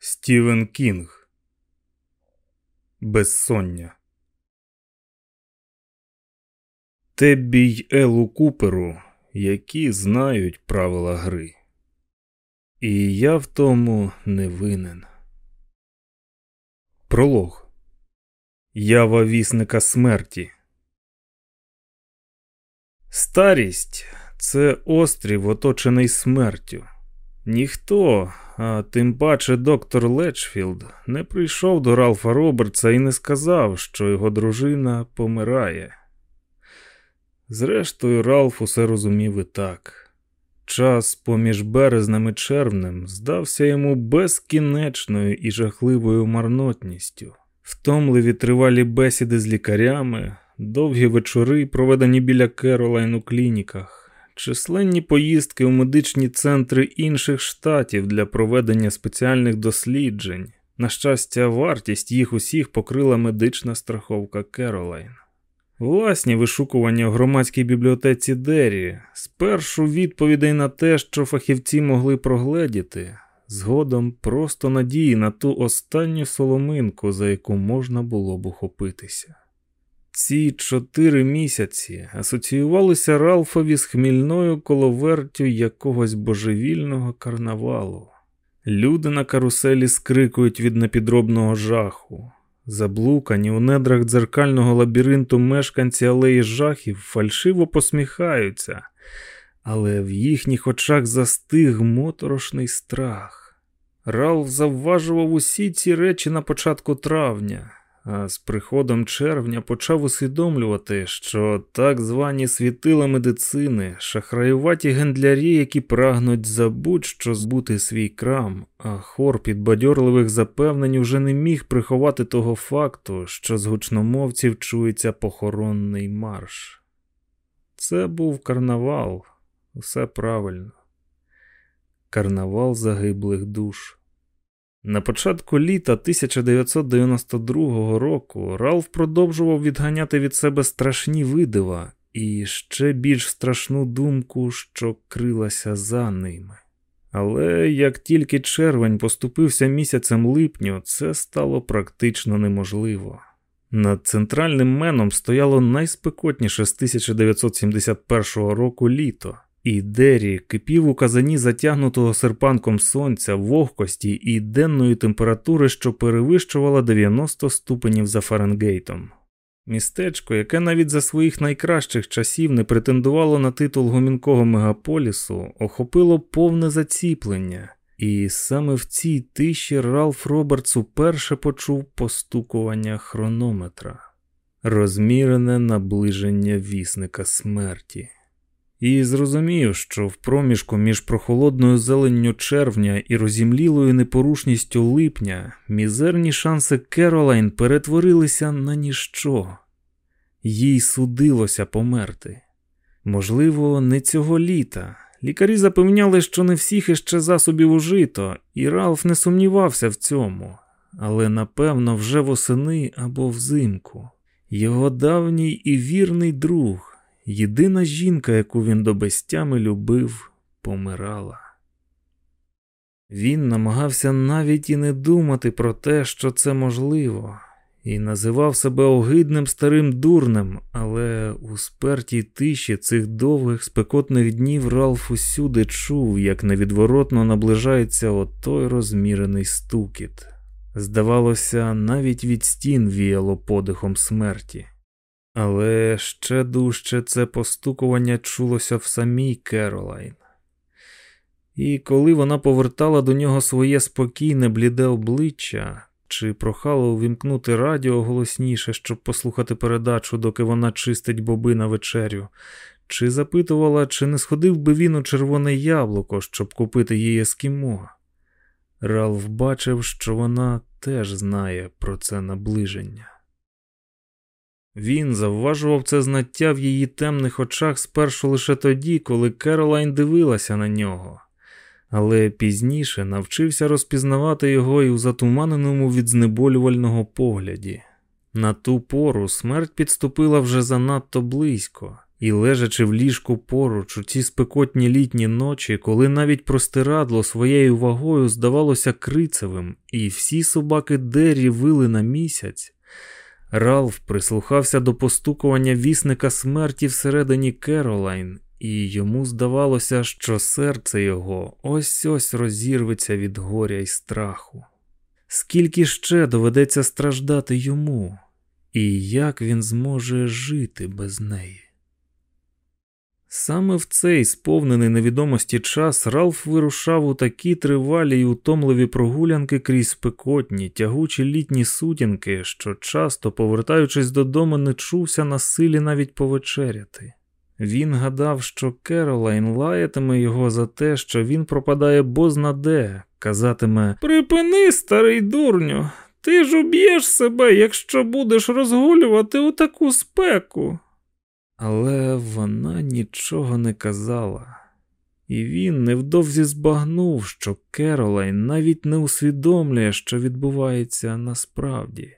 Стівен Кінг Безсоння Теббі й Елу Куперу, які знають правила гри. І я в тому не винен. Пролог Ява вісника смерті. Старість це острів, оточений смертю. Ніхто, а тим паче доктор Лечфілд, не прийшов до Ралфа Робертса і не сказав, що його дружина помирає. Зрештою, Ралф усе розумів і так. Час поміж березнем і червнем здався йому безкінечною і жахливою марнотністю, втомливі тривалі бесіди з лікарями, довгі вечори, проведені біля Керолайн у клініках численні поїздки у медичні центри інших штатів для проведення спеціальних досліджень. На щастя, вартість їх усіх покрила медична страховка Керолайн. Власні вишукування в громадській бібліотеці Дері, спершу відповідей на те, що фахівці могли прогледіти, згодом просто надії на ту останню соломинку, за яку можна було б ухопитися. Ці чотири місяці асоціювалися Ралфові з хмільною коловертю якогось божевільного карнавалу. Люди на каруселі скрикують від непідробного жаху. Заблукані у недрах дзеркального лабіринту мешканці алеї жахів фальшиво посміхаються, але в їхніх очах застиг моторошний страх. Ралф завважував усі ці речі на початку травня а з приходом червня почав усвідомлювати, що так звані світила медицини, шахраюваті гендлярі, які прагнуть за будь-що збути свій крам, а хор підбадьорливих запевнень уже не міг приховати того факту, що з гучномовців чується похоронний марш. Це був карнавал, усе правильно. Карнавал загиблих душ. На початку літа 1992 року Ралф продовжував відганяти від себе страшні видива і ще більш страшну думку, що крилася за ними. Але як тільки червень поступився місяцем липню, це стало практично неможливо. Над центральним меном стояло найспекотніше з 1971 року літо. І Дері кипів у казані затягнутого серпанком сонця, вогкості і денної температури, що перевищувала 90 ступенів за Фаренгейтом. Містечко, яке навіть за своїх найкращих часів не претендувало на титул гомінкого мегаполісу, охопило повне заціплення, і саме в цій тиші Ралф Робертс уперше почув постукування хронометра, розмірене наближення вісника смерті і зрозумів, що в проміжку між прохолодною зеленню червня і розімлілою непорушністю липня мізерні шанси Керолайн перетворилися на ніщо, їй судилося померти. Можливо, не цього літа. Лікарі запевняли, що не всіх іще засобів ужито, і Ралф не сумнівався в цьому, але напевно вже восени або взимку. Його давній і вірний друг. Єдина жінка, яку він до безтями любив, помирала. Він намагався навіть і не думати про те, що це можливо, і називав себе огидним старим дурнем, але у спертій тиші цих довгих спекотних днів Ралф усюди чув, як невідворотно наближається отой розмірений стукіт. Здавалося, навіть від стін віяло подихом смерті. Але ще дужче це постукування чулося в самій Керолайн. І коли вона повертала до нього своє спокійне, бліде обличчя, чи прохала увімкнути радіо голосніше, щоб послухати передачу, доки вона чистить боби на вечерю, чи запитувала, чи не сходив би він у червоне яблуко, щоб купити їй ескімо, Ралф бачив, що вона теж знає про це наближення. Він завважував це знаття в її темних очах спершу лише тоді, коли Керолайн дивилася на нього, але пізніше навчився розпізнавати його і у затуманеному від знеболювального погляді. На ту пору смерть підступила вже занадто близько, І лежачи в ліжку поруч у ці спекотні літні ночі, коли навіть простирадло своєю вагою здавалося крицевим, і всі собаки Деррі вили на місяць, Ралф прислухався до постукування вісника смерті всередині Керолайн, і йому здавалося, що серце його ось ось розірветься від горя й страху. Скільки ще доведеться страждати йому, і як він зможе жити без неї? Саме в цей сповнений невідомості час Ралф вирушав у такі тривалі й утомливі прогулянки крізь спекотні, тягучі літні сутінки, що часто, повертаючись додому, не чувся на силі навіть повечеряти. Він гадав, що Керолайн лаятиме його за те, що він пропадає бознаде, казатиме Припини, старий дурню, ти ж уб'єш себе, якщо будеш розгулювати у таку спеку. Але вона нічого не казала, і він невдовзі збагнув, що Керолайн навіть не усвідомлює, що відбувається насправді.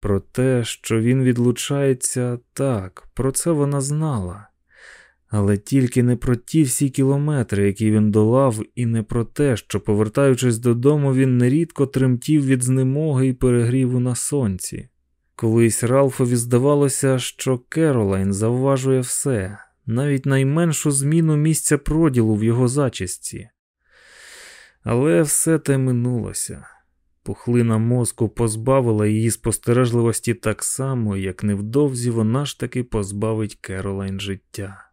Про те, що він відлучається так, про це вона знала, але тільки не про ті всі кілометри, які він долав, і не про те, що, повертаючись додому, він нерідко тремтів від знемоги і перегріву на сонці. Колись Ралфові здавалося, що Керолайн завважує все, навіть найменшу зміну місця проділу в його зачісті. Але все те минулося. Пухлина мозку позбавила її спостережливості так само, як невдовзі вона ж таки позбавить Керолайн життя.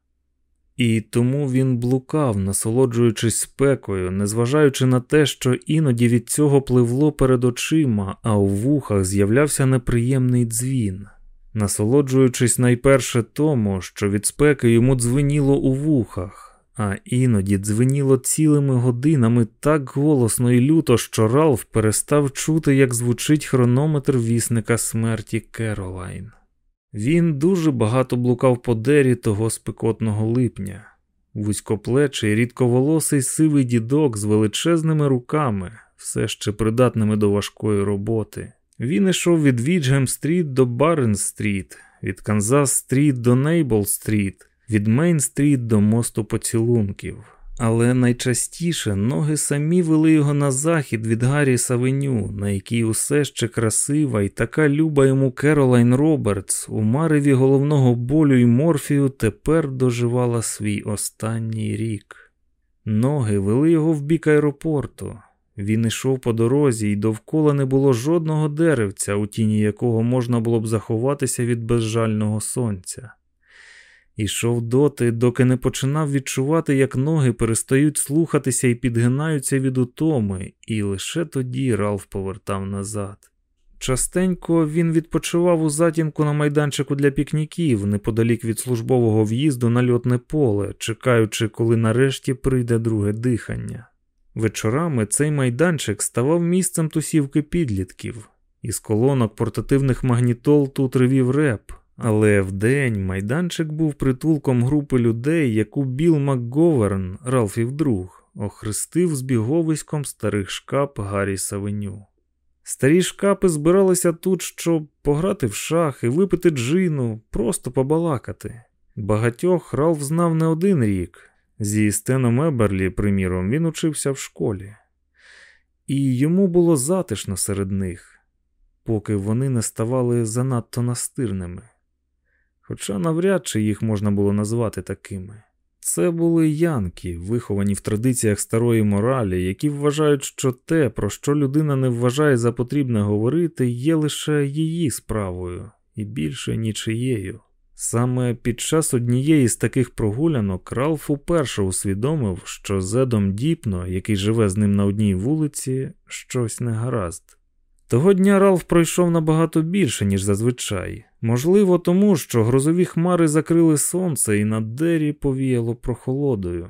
І тому він блукав, насолоджуючись спекою, незважаючи на те, що іноді від цього пливло перед очима, а у вухах з'являвся неприємний дзвін, насолоджуючись найперше тому, що від спеки йому дзвеніло у вухах, а іноді дзвеніло цілими годинами так голосно і люто, що Ралф перестав чути, як звучить хронометр вісника смерті Керолайн. Він дуже багато блукав по дері того спекотного липня, вузькоплечий, рідковолосий сивий дідок з величезними руками, все ще придатними до важкої роботи. Він йшов від Віджем-стріт до Барен-стріт, від Канзас-стріт до Нейбл-стріт, від Мейн-стріт до мосту поцілунків. Але найчастіше ноги самі вели його на захід від Гарріс-авеню, на якій усе ще красива і така люба йому Керолайн Робертс у мареві головного болю і морфію тепер доживала свій останній рік. Ноги вели його в бік аеропорту. Він йшов по дорозі, і довкола не було жодного деревця, у тіні якого можна було б заховатися від безжального сонця. Ішов доти, доки не починав відчувати, як ноги перестають слухатися і підгинаються від утоми, і лише тоді Ралф повертав назад. Частенько він відпочивав у затінку на майданчику для пікніків, неподалік від службового в'їзду на льотне поле, чекаючи, коли нарешті прийде друге дихання. Вечорами цей майданчик ставав місцем тусівки підлітків, із колонок портативних магнітол тут ревів реп. Але вдень майданчик був притулком групи людей, яку Біл МакГоверн, Ралфів друг, охрестив збіговиськом старих шкап Гаррі Савеню. Старі шкапи збиралися тут, щоб пограти в шах і випити джину, просто побалакати. Багатьох Ралф знав не один рік. Зі Стеном Еберлі, приміром, він учився в школі, і йому було затишно серед них, поки вони не ставали занадто настирними хоча навряд чи їх можна було назвати такими. Це були янки, виховані в традиціях старої моралі, які вважають, що те, про що людина не вважає за потрібне говорити, є лише її справою і більше нічиєю. Саме під час однієї з таких прогулянок Ралф уперше усвідомив, що зедом Діпно, який живе з ним на одній вулиці, щось не гаразд. Того дня Ралф пройшов набагато більше, ніж зазвичай. Можливо, тому що грозові хмари закрили сонце і на дері повіяло прохолодою.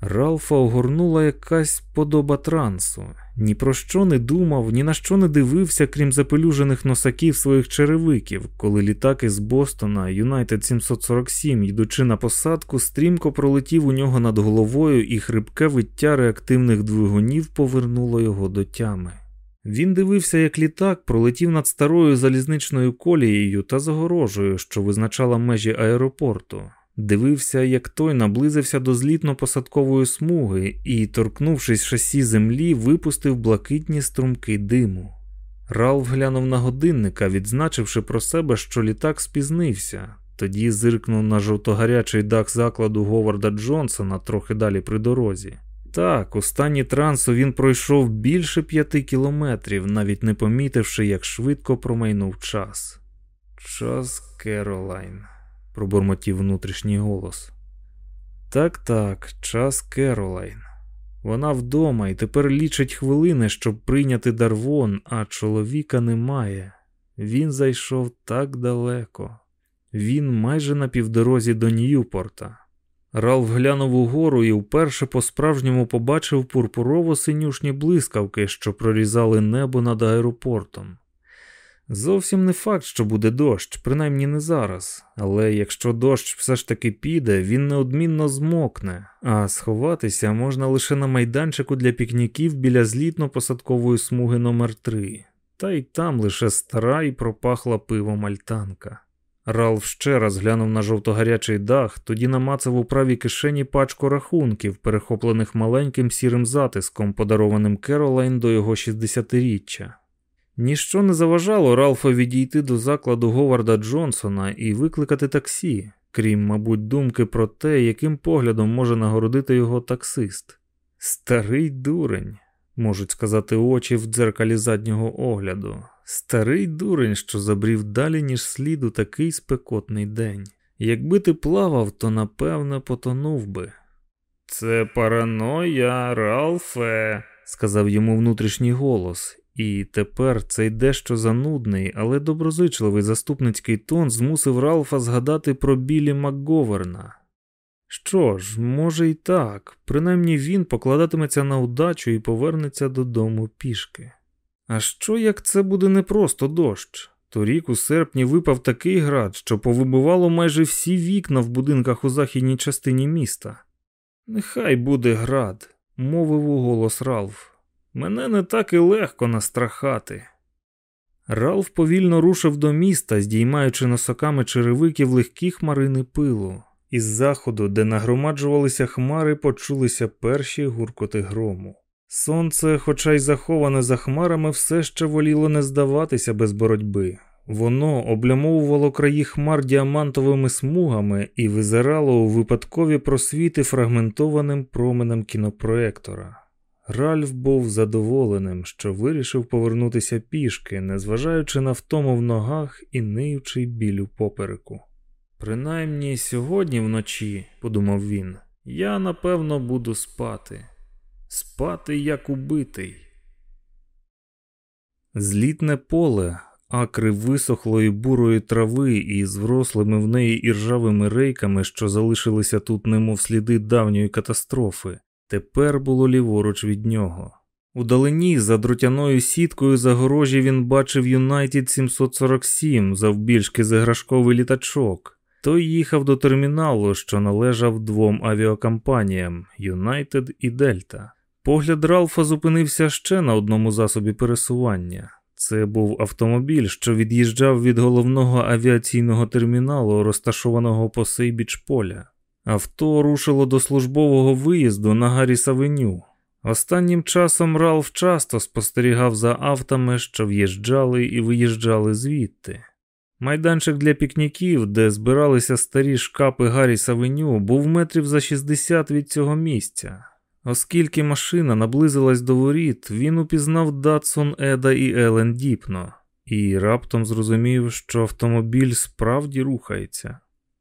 Ралфа огорнула якась подоба трансу, ні про що не думав, ні на що не дивився, крім запелюжених носаків своїх черевиків, коли літак із Бостона Юнайтед 747, йдучи на посадку, стрімко пролетів у нього над головою, і хрипке виття реактивних двигунів повернуло його до тями. Він дивився, як літак пролетів над старою залізничною колією та загорожею, що визначала межі аеропорту. Дивився, як той наблизився до злітно-посадкової смуги і, торкнувшись шасі землі, випустив блакитні струмки диму. Ралф глянув на годинника, відзначивши про себе, що літак спізнився, тоді зиркнув на жовтогарячий дах закладу Говарда Джонсона трохи далі при дорозі. Так, у стані трансу він пройшов більше п'яти кілометрів, навіть не помітивши, як швидко промайнув час. Час Керолайн, пробурмотів внутрішній голос. Так, так, час Керолайн. Вона вдома і тепер лічить хвилини, щоб прийняти дарвон, а чоловіка немає. Він зайшов так далеко. Він майже на півдорозі до Ньюпорта. Ралф глянув угору і вперше по-справжньому побачив пурпурово синюшні блискавки, що прорізали небо над аеропортом. Зовсім не факт, що буде дощ, принаймні не зараз, але якщо дощ все ж таки піде, він неодмінно змокне, а сховатися можна лише на майданчику для пікніків біля злітно-посадкової смуги номер 3 та й там лише стара і пропахла пивом альтанка. Ралф ще раз глянув на жовтогарячий дах, тоді намацав у правій кишені пачку рахунків, перехоплених маленьким сірим затиском, подарованим Керолайн до його 60-річчя. Ніщо не заважало Ралфу відійти до закладу Говарда Джонсона і викликати таксі, крім, мабуть, думки про те, яким поглядом може нагородити його таксист. Старий дурень, можуть сказати очі в дзеркалі заднього огляду. Старий дурень, що забрів далі, ніж слід у такий спекотний день. Якби ти плавав, то напевне потонув би. Це параноя, Ралфе, сказав йому внутрішній голос, і тепер цей дещо занудний, але доброзичливий заступницький тон змусив Ралфа згадати про білі Макговерна. Що ж, може і так, принаймні він покладатиметься на удачу і повернеться додому пішки. А що як це буде не просто дощ? Торік у серпні випав такий град, що повибивало майже всі вікна в будинках у західній частині міста. Нехай буде град, мовив у голос Ралф. Мене не так і легко настрахати. Ралф повільно рушив до міста, здіймаючи носоками черевиків легкі хмарини пилу. Із заходу, де нагромаджувалися хмари, почулися перші гуркоти грому. Сонце, хоча й заховане за хмарами, все ще воліло не здаватися без боротьби. Воно облямовувало краї хмар діамантовими смугами і визирало у випадкові просвіти фрагментованим променем кінопроектора. Ральф був задоволеним, що вирішив повернутися пішки, незважаючи на втому в ногах і ниючий біль у попереку. Принаймні сьогодні вночі, подумав він, я напевно буду спати, спати як убитий. Злітне поле, акри висохлої бурої трави із врослими в неї іржавими рейками, що залишилися тут, немов сліди давньої катастрофи, тепер було ліворуч від нього. Удалині за друтяною сіткою загорожі він бачив Юнайтед 747 завбільшки з іграшковий літачок. Той їхав до терміналу, що належав двом авіакомпаніям Юнайтед і Дельта. Погляд Ралфа зупинився ще на одному засобі пересування. Це був автомобіль, що від'їжджав від головного авіаційного терміналу, розташованого по Сейбіч поля. Авто рушило до службового виїзду на Гарріс-авеню. Останнім часом Ралф часто спостерігав за автами, що в'їжджали і виїжджали звідти. Майданчик для пікніків, де збиралися старі шкапи Гарріс-авеню, був метрів за 60 від цього місця. Оскільки машина наблизилась до воріт, він упізнав Датсон Еда і Елен Діпно і раптом зрозумів, що автомобіль справді рухається.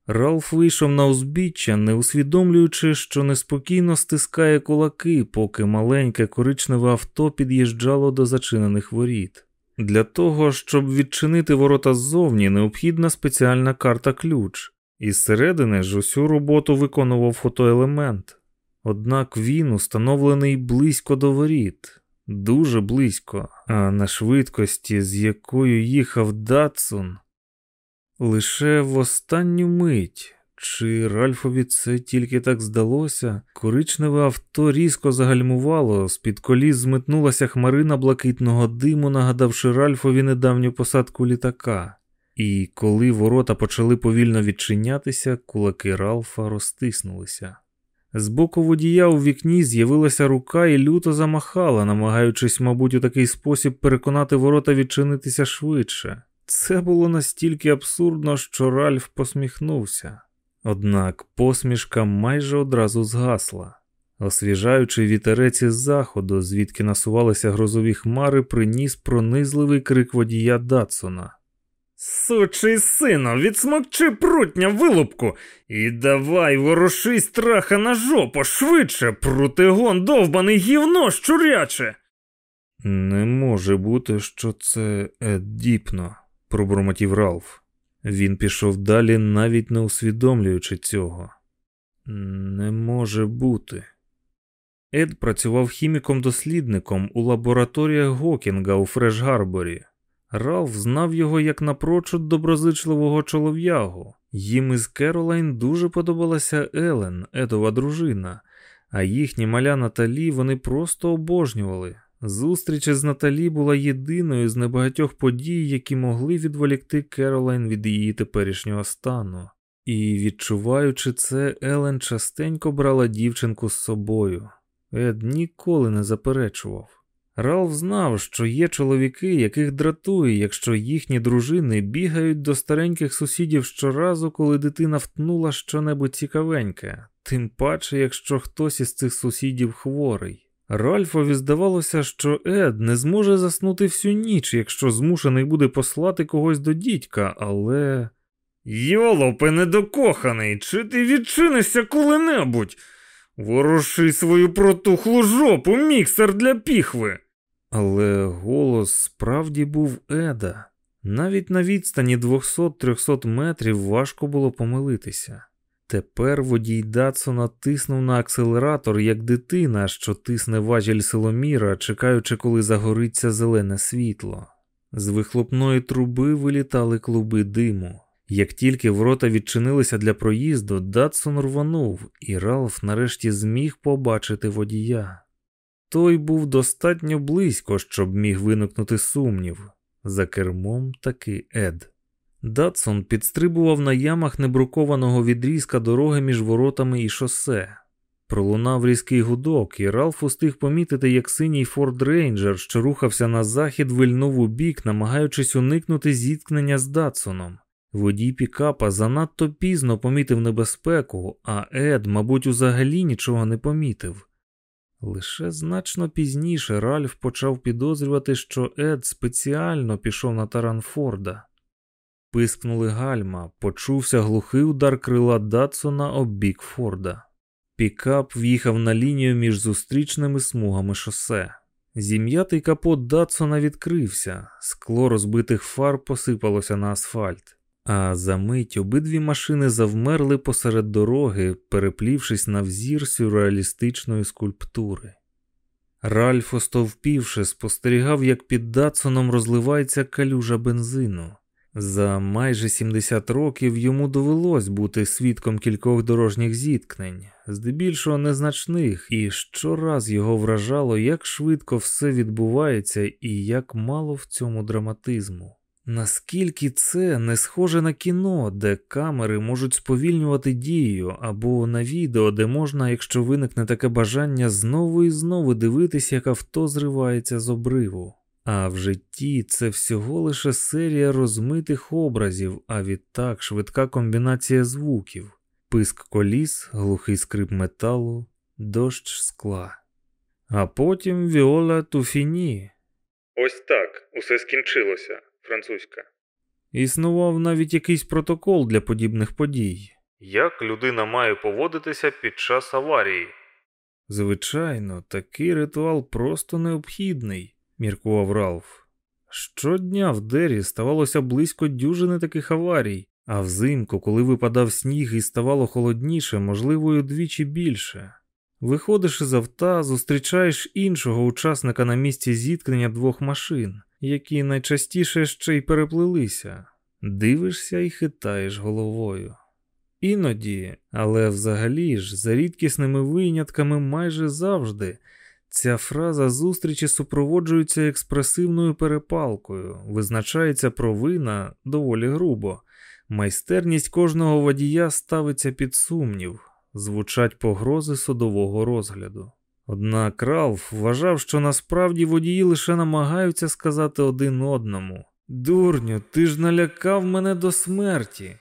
Ралф вийшов на узбіччя, не усвідомлюючи, що неспокійно стискає кулаки, поки маленьке коричневе авто під'їжджало до зачинених воріт. Для того, щоб відчинити ворота ззовні, необхідна спеціальна карта ключ, і зсередини ж усю роботу виконував фотоелемент. Однак він установлений близько до воріт, дуже близько, а на швидкості, з якою їхав Датсон. Лише в останню мить, чи Ральфові це тільки так здалося, коричневе авто різко загальмувало, з-під коліс зметнулася хмарина блакитного диму, нагадавши Ральфові недавню посадку літака. і коли ворота почали повільно відчинятися, кулаки Ралфа розтиснулися. З боку водія у вікні з'явилася рука і люто замахала, намагаючись, мабуть, у такий спосіб переконати ворота відчинитися швидше. Це було настільки абсурдно, що Ральф посміхнувся. Однак посмішка майже одразу згасла. Освіжаючий вітерець із заходу, звідки насувалися грозові хмари, приніс пронизливий крик водія Датсона. Сучий сино, відсмокчи прутня вилупку і давай ворушись траха на жопу швидше, прутню довбаний гівно щуряче. Не може бути, що це Ед Діпно, пробурмотів Ралф. Він пішов далі, навіть не усвідомлюючи цього. Не може бути. Ед працював хіміком-дослідником у лабораторіях Гокінга у Фреш-Гарборі. Ралф знав його як напрочуд доброзичливого чолов'ягу. Їм із Керолайн дуже подобалася Елен, Едова дружина, а їхні маля Наталі вони просто обожнювали. Зустріч з Наталі була єдиною з небагатьох подій, які могли відволікти Керолайн від її теперішнього стану. І, відчуваючи це, Елен частенько брала дівчинку з собою. Ед ніколи не заперечував. Ралф знав, що є чоловіки, яких дратує, якщо їхні дружини бігають до стареньких сусідів щоразу, коли дитина втнула щонебудь цікавеньке, тим паче, якщо хтось із цих сусідів хворий. Ральфові здавалося, що Ед не зможе заснути всю ніч, якщо змушений буде послати когось до дідька, але. Йолопе, недокоханий, чи ти відчинишся коли-небудь? Воруши свою протухлу жопу, міксер для піхви. Але голос справді був Еда. Навіть на відстані 200-300 метрів важко було помилитися. Тепер водій Датсона тиснув на акселератор, як дитина, що тисне важіль силоміра, чекаючи, коли загориться зелене світло. З вихлопної труби вилітали клуби диму. Як тільки ворота відчинилися для проїзду, Датсон рванув, і Ралф нарешті зміг побачити водія. Той був достатньо близько, щоб міг виникнути сумнів. За кермом таки Ед. Датсон підстрибував на ямах небрукованого відрізка дороги між воротами і шосе. Пролунав різкий гудок, і Ралф устиг помітити, як синій Форд Рейнджер, що рухався на захід, вильнув у бік, намагаючись уникнути зіткнення з Датсоном. Водій Пікапа занадто пізно помітив небезпеку, а Ед, мабуть, взагалі нічого не помітив. Лише значно пізніше Ральф почав підозрювати, що Ед спеціально пішов на таран Форда. Пискнули гальма, почувся глухий удар крила Датсона об бік Форда. Пікап в'їхав на лінію між зустрічними смугами шосе. Зім'ятий капот Датсона відкрився, скло розбитих фар посипалося на асфальт, а за мить обидві машини завмерли посеред дороги, переплівшись на взір сюрреалістичної скульптури. Ральф, остовпівши, спостерігав, як під Датсоном розливається калюжа бензину. За майже 70 років йому довелось бути свідком кількох дорожніх зіткнень, здебільшого незначних, і щораз його вражало, як швидко все відбувається і як мало в цьому драматизму. Наскільки це не схоже на кіно, де камери можуть сповільнювати дію, або на відео, де можна, якщо виникне таке бажання, знову і знову дивитися, як авто зривається з обриву. А в житті це всього лише серія розмитих образів, а відтак швидка комбінація звуків, писк коліс, глухий скрип металу, дощ скла. А потім Віола Туфіні. Ось так, усе скінчилося, французька. Існував навіть якийсь протокол для подібних подій. Як людина має поводитися під час аварії? Звичайно, такий ритуал просто необхідний міркував Ралф. Щодня в Дері ставалося близько дюжини таких аварій, а взимку, коли випадав сніг і ставало холодніше, можливо, й удвічі більше. Виходиш із авто, зустрічаєш іншого учасника на місці зіткнення двох машин, які найчастіше ще й переплилися, дивишся і хитаєш головою. Іноді, але взагалі ж, за рідкісними винятками майже завжди Ця фраза зустрічі супроводжується експресивною перепалкою, визначається провина доволі грубо. Майстерність кожного водія ставиться під сумнів, звучать погрози судового розгляду. Однак Ралф вважав, що насправді водії лише намагаються сказати один одному: Дурню, ти ж налякав мене до смерті.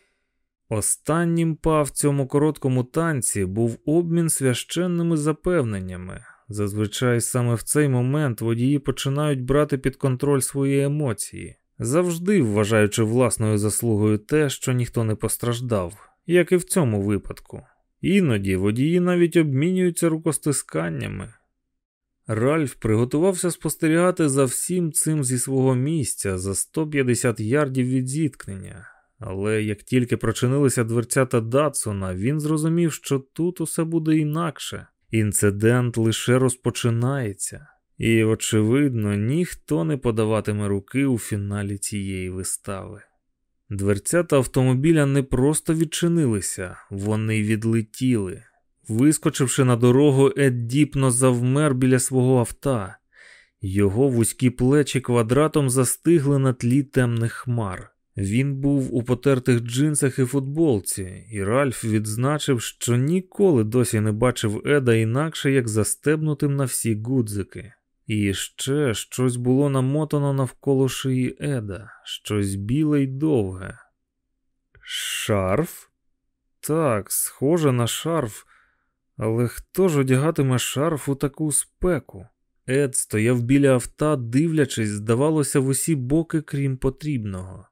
Останнім па в цьому короткому танці був обмін священними запевненнями. Зазвичай саме в цей момент водії починають брати під контроль свої емоції, завжди вважаючи власною заслугою те, що ніхто не постраждав, як і в цьому випадку. Іноді водії навіть обмінюються рукостисканнями. Ральф приготувався спостерігати за всім цим зі свого місця за 150 ярдів від зіткнення, але як тільки прочинилися дверцята Датсона, він зрозумів, що тут усе буде інакше. Інцидент лише розпочинається, і, очевидно, ніхто не подаватиме руки у фіналі цієї вистави. Дверцята автомобіля не просто відчинилися, вони відлетіли. Вискочивши на дорогу, Ед діпно завмер біля свого авто. Його вузькі плечі квадратом застигли на тлі темних хмар. Він був у потертих джинсах і футболці, і Ральф відзначив, що ніколи досі не бачив Еда інакше, як застебнутим на всі гудзики. І ще щось було намотано навколо шиї Еда, щось біле й довге. Шарф? Так, схоже на шарф, але хто ж одягатиме шарф у таку спеку? Ед стояв біля авта, дивлячись, здавалося, в усі боки, крім потрібного.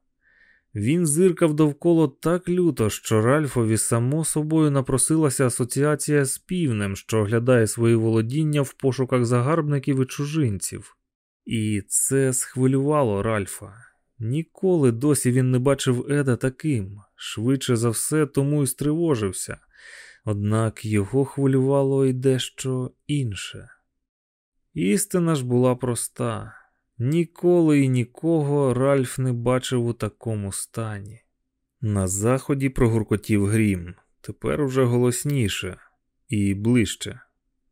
Він зиркав довкола так люто, що Ральфові само собою напросилася асоціація з півнем, що оглядає свої володіння в пошуках загарбників і чужинців. І це схвилювало Ральфа. Ніколи досі він не бачив Еда таким, швидше за все, тому й стривожився, однак його хвилювало й дещо інше. Істина ж була проста. Ніколи і нікого Ральф не бачив у такому стані. На заході прогуркотів грім, тепер уже голосніше і ближче.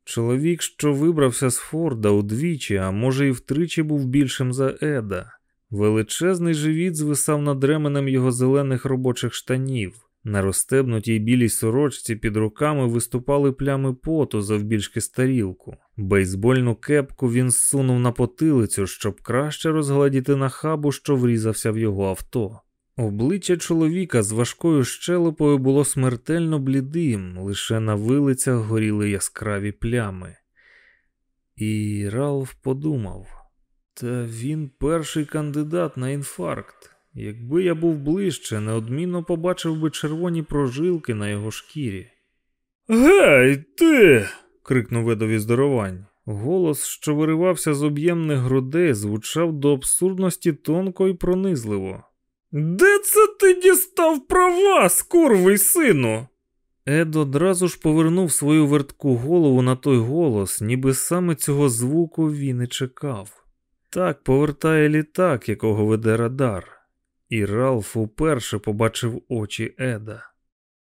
Чоловік, що вибрався з Форда удвічі, а може і втричі був більшим за Еда. Величезний живіт звисав над ременем його зелених робочих штанів. На розстебнутій білій сорочці під руками виступали плями поту завбільшки старілку. Бейсбольну кепку він зсунув на потилицю, щоб краще розгладіти нахабу, що врізався в його авто. Обличчя чоловіка з важкою щелепою було смертельно блідим, лише на вилицях горіли яскраві плями. І Ралф подумав: та він перший кандидат на інфаркт. Якби я був ближче, неодмінно побачив би червоні прожилки на його шкірі. Гей, ти. крикнув видові здоровань. Голос, що виривався з об'ємних грудей, звучав до абсурдності тонко і пронизливо. Де це ти дістав права, скурвий сину? Ед одразу ж повернув свою вертку голову на той голос, ніби саме цього звуку він і чекав. Так повертає літак, якого веде радар і Ралф уперше побачив очі Еда.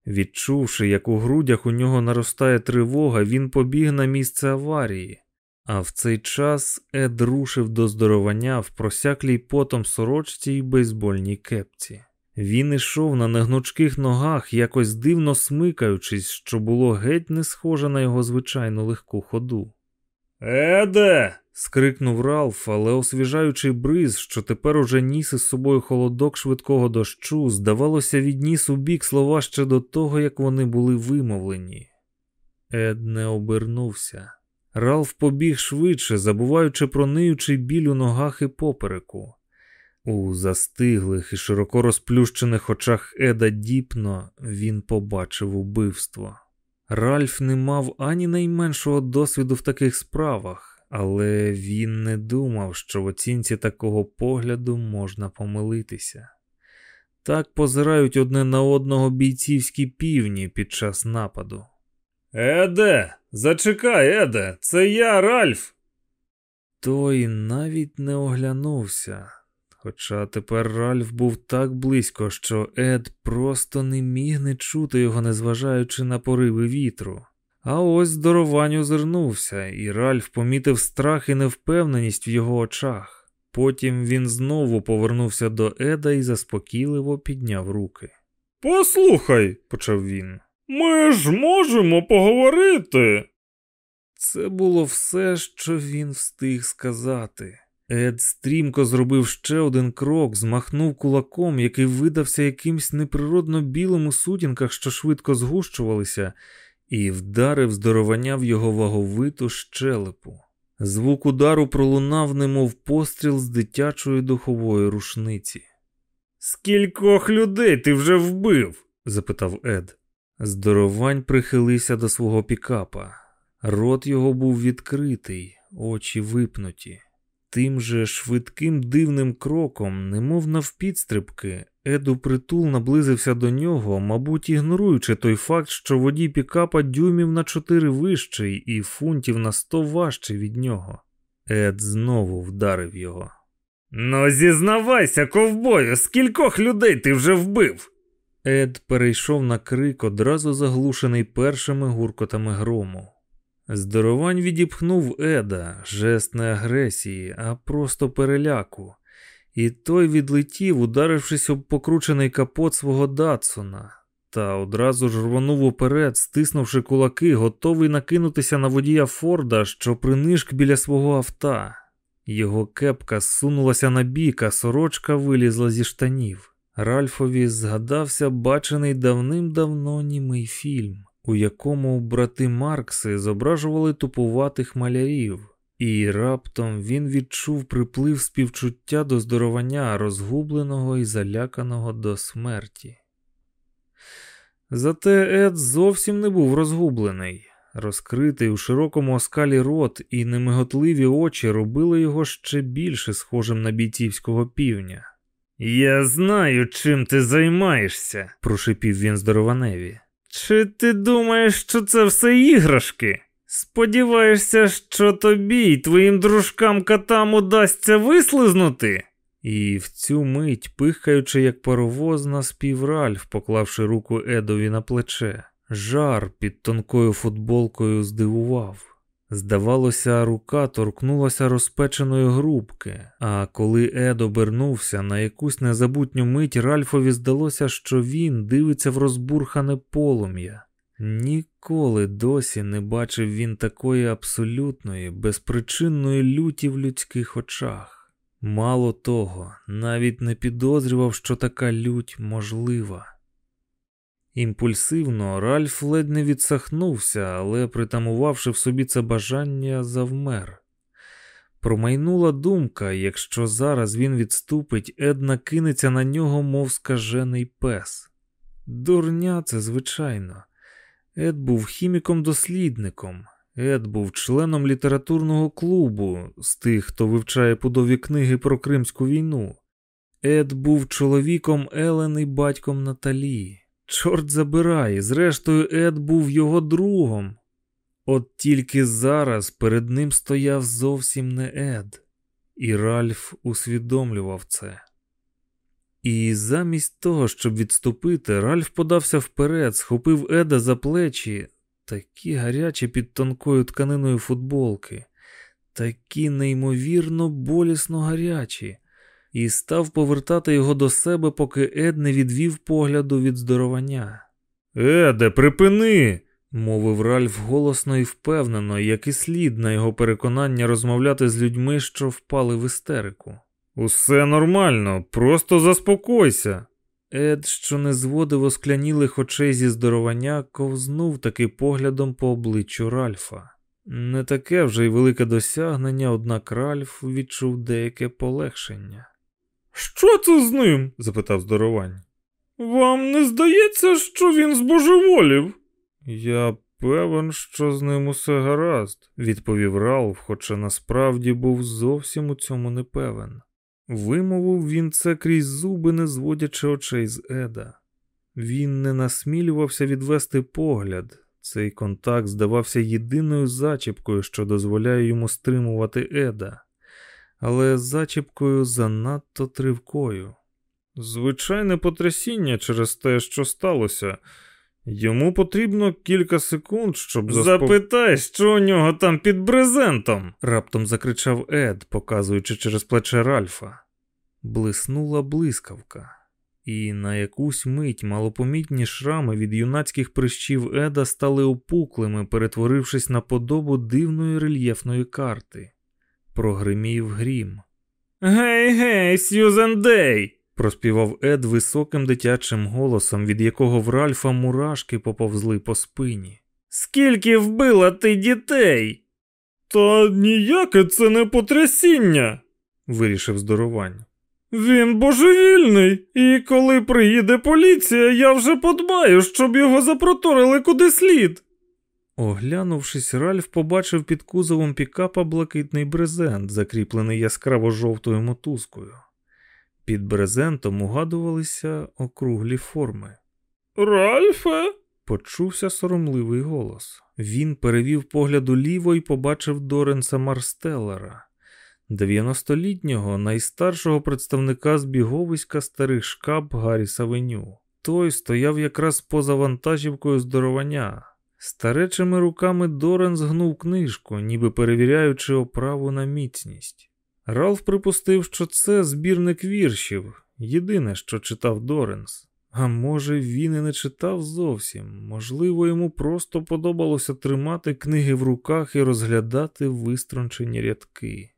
Відчувши, як у грудях у нього наростає тривога, він побіг на місце аварії, а в цей час Ед рушив до здоровання в просяклій потом сорочці й бейсбольній кепці. Він ішов на негнучких ногах, якось дивно смикаючись, що було геть не схоже на його звичайну легку ходу. Еде. Скрикнув Ралф, але освіжаючий бриз, що тепер уже ніс із собою холодок швидкого дощу, здавалося, відніс у бік слова ще до того, як вони були вимовлені. Ед не обернувся. Ралф побіг швидше, забуваючи про ниючий біль у ногах і попереку. У застиглих і широко розплющених очах Еда Діпно він побачив убивство. Ральф не мав ані найменшого досвіду в таких справах, але він не думав, що в оцінці такого погляду можна помилитися. Так позирають одне на одного бійцівські півні під час нападу. Еде, зачекай, Еде, це я, Ральф. Той навіть не оглянувся. Хоча тепер Ральф був так близько, що Ед просто не міг не чути його, незважаючи на пориви вітру. А ось здоровань озирнувся, і Ральф помітив страх і невпевненість в його очах. Потім він знову повернувся до Еда і заспокійливо підняв руки. Послухай, почав він, ми ж можемо поговорити. Це було все, що він встиг сказати. Ед стрімко зробив ще один крок, змахнув кулаком, який видався якимсь неприродно білим у сутінках, що швидко згущувалися, і вдарив здоровання в його ваговиту щелепу. Звук удару пролунав, немов постріл з дитячої духової рушниці. Скількох людей ти вже вбив? запитав Ед. Здоровань прихилився до свого пікапа. Рот його був відкритий, очі випнуті. Тим же швидким дивним кроком, немов навпідстрибки, Еду притул наблизився до нього, мабуть, ігноруючи той факт, що водій пікапа дюймів на чотири вищий і фунтів на сто важчий від нього. Ед знову вдарив його. Ну, зізнавайся, ковбою, скількох людей ти вже вбив? Ед перейшов на крик, одразу заглушений першими гуркотами грому. Здоровань відіпхнув Еда, жест не агресії, а просто переляку, і той відлетів, ударившись об покручений капот свого Датсона, та одразу ж рванув уперед, стиснувши кулаки, готовий накинутися на водія Форда, що принишк біля свого авто. Його кепка зсунулася на бік, а сорочка вилізла зі штанів. Ральфові згадався бачений давним-давно німий фільм у якому брати Маркси зображували тупуватих малярів, і раптом він відчув приплив співчуття до здоровання, розгубленого і заляканого до смерті. Зате Ед зовсім не був розгублений. Розкритий у широкому оскалі рот і немиготливі очі робили його ще більше схожим на бійцівського півня. Я знаю, чим ти займаєшся, прошипів він здорованеві. Чи ти думаєш, що це все іграшки? Сподіваєшся, що тобі й твоїм дружкам котам удасться вислизнути? І в цю мить, пихаючи, як паровоз, наспів Ральф, поклавши руку Едові на плече. Жар під тонкою футболкою здивував. Здавалося, рука торкнулася розпеченої грубки, а коли Ед обернувся на якусь незабутню мить, Ральфові здалося, що він дивиться в розбурхане полум'я. Ніколи досі не бачив він такої абсолютної, безпричинної люті в людських очах. Мало того, навіть не підозрював, що така лють можлива. Імпульсивно Ральф ледь не відсахнувся, але, притамувавши в собі це бажання, завмер. Промайнула думка, якщо зараз він відступить, Ед накинеться на нього, мов скажений пес. Дурня це, звичайно. Ед був хіміком-дослідником, Ед був членом літературного клубу з тих, хто вивчає пудові книги про Кримську війну. Ед був чоловіком Елен і батьком Наталії. Чорт забирай, зрештою, Ед був його другом. От тільки зараз перед ним стояв зовсім не Ед, і Ральф усвідомлював це. І замість того, щоб відступити, Ральф подався вперед, схопив Еда за плечі, такі гарячі під тонкою тканиною футболки, такі неймовірно болісно гарячі і став повертати його до себе, поки Ед не відвів погляду від здоровання. Еде, припини, мовив Ральф голосно і впевнено, як і слід на його переконання розмовляти з людьми, що впали в істерику. Усе нормально, просто заспокойся. Ед, що не зводив осклянілих очей зі здоровання, ковзнув таки поглядом по обличчю Ральфа. Не таке вже й велике досягнення, однак Ральф відчув деяке полегшення. Що це з ним? запитав здоровань. Вам не здається, що він збожеволів? Я певен, що з ним усе гаразд, відповів Ралф, хоча насправді був зовсім у цьому не певен. Вимовив він це крізь зуби, не зводячи очей з Еда. Він не насмілювався відвести погляд. Цей контакт здавався єдиною зачіпкою, що дозволяє йому стримувати Еда але зачіпкою занадто тривкою. Звичайне потрясіння через те, що сталося. Йому потрібно кілька секунд, щоб Запитай, що у нього там під брезентом, раптом закричав Ед, показуючи через плече Ральфа. Блиснула блискавка, і на якусь мить малопомітні шрами від юнацьких прищів Еда стали опуклими, перетворившись на подобу дивної рельєфної карти. Прогримів грім. Гей, гей, Сьюзен Дей! проспівав Ед високим дитячим голосом, від якого в Ральфа мурашки поповзли по спині. Скільки вбила ти дітей? Та ніяке це не потрясіння, вирішив здоровань. Він божевільний, і коли приїде поліція, я вже подбаю, щоб його запроторили куди слід. Оглянувшись, Ральф побачив під кузовом пікапа блакитний брезент, закріплений яскраво жовтою мотузкою. Під брезентом угадувалися округлі форми. Ральфе. почувся соромливий голос. Він перевів погляд уліво і побачив Доренса Марстеллера, 90-літнього найстаршого представника збіговиська старих шкаб Гарріса Веню. Той стояв якраз поза вантажівкою здоровання. Старечими руками Дорен згнув книжку, ніби перевіряючи оправу на міцність. Ралф припустив, що це збірник віршів, єдине, що читав Доренс. А може, він і не читав зовсім, можливо, йому просто подобалося тримати книги в руках і розглядати вистрончені рядки.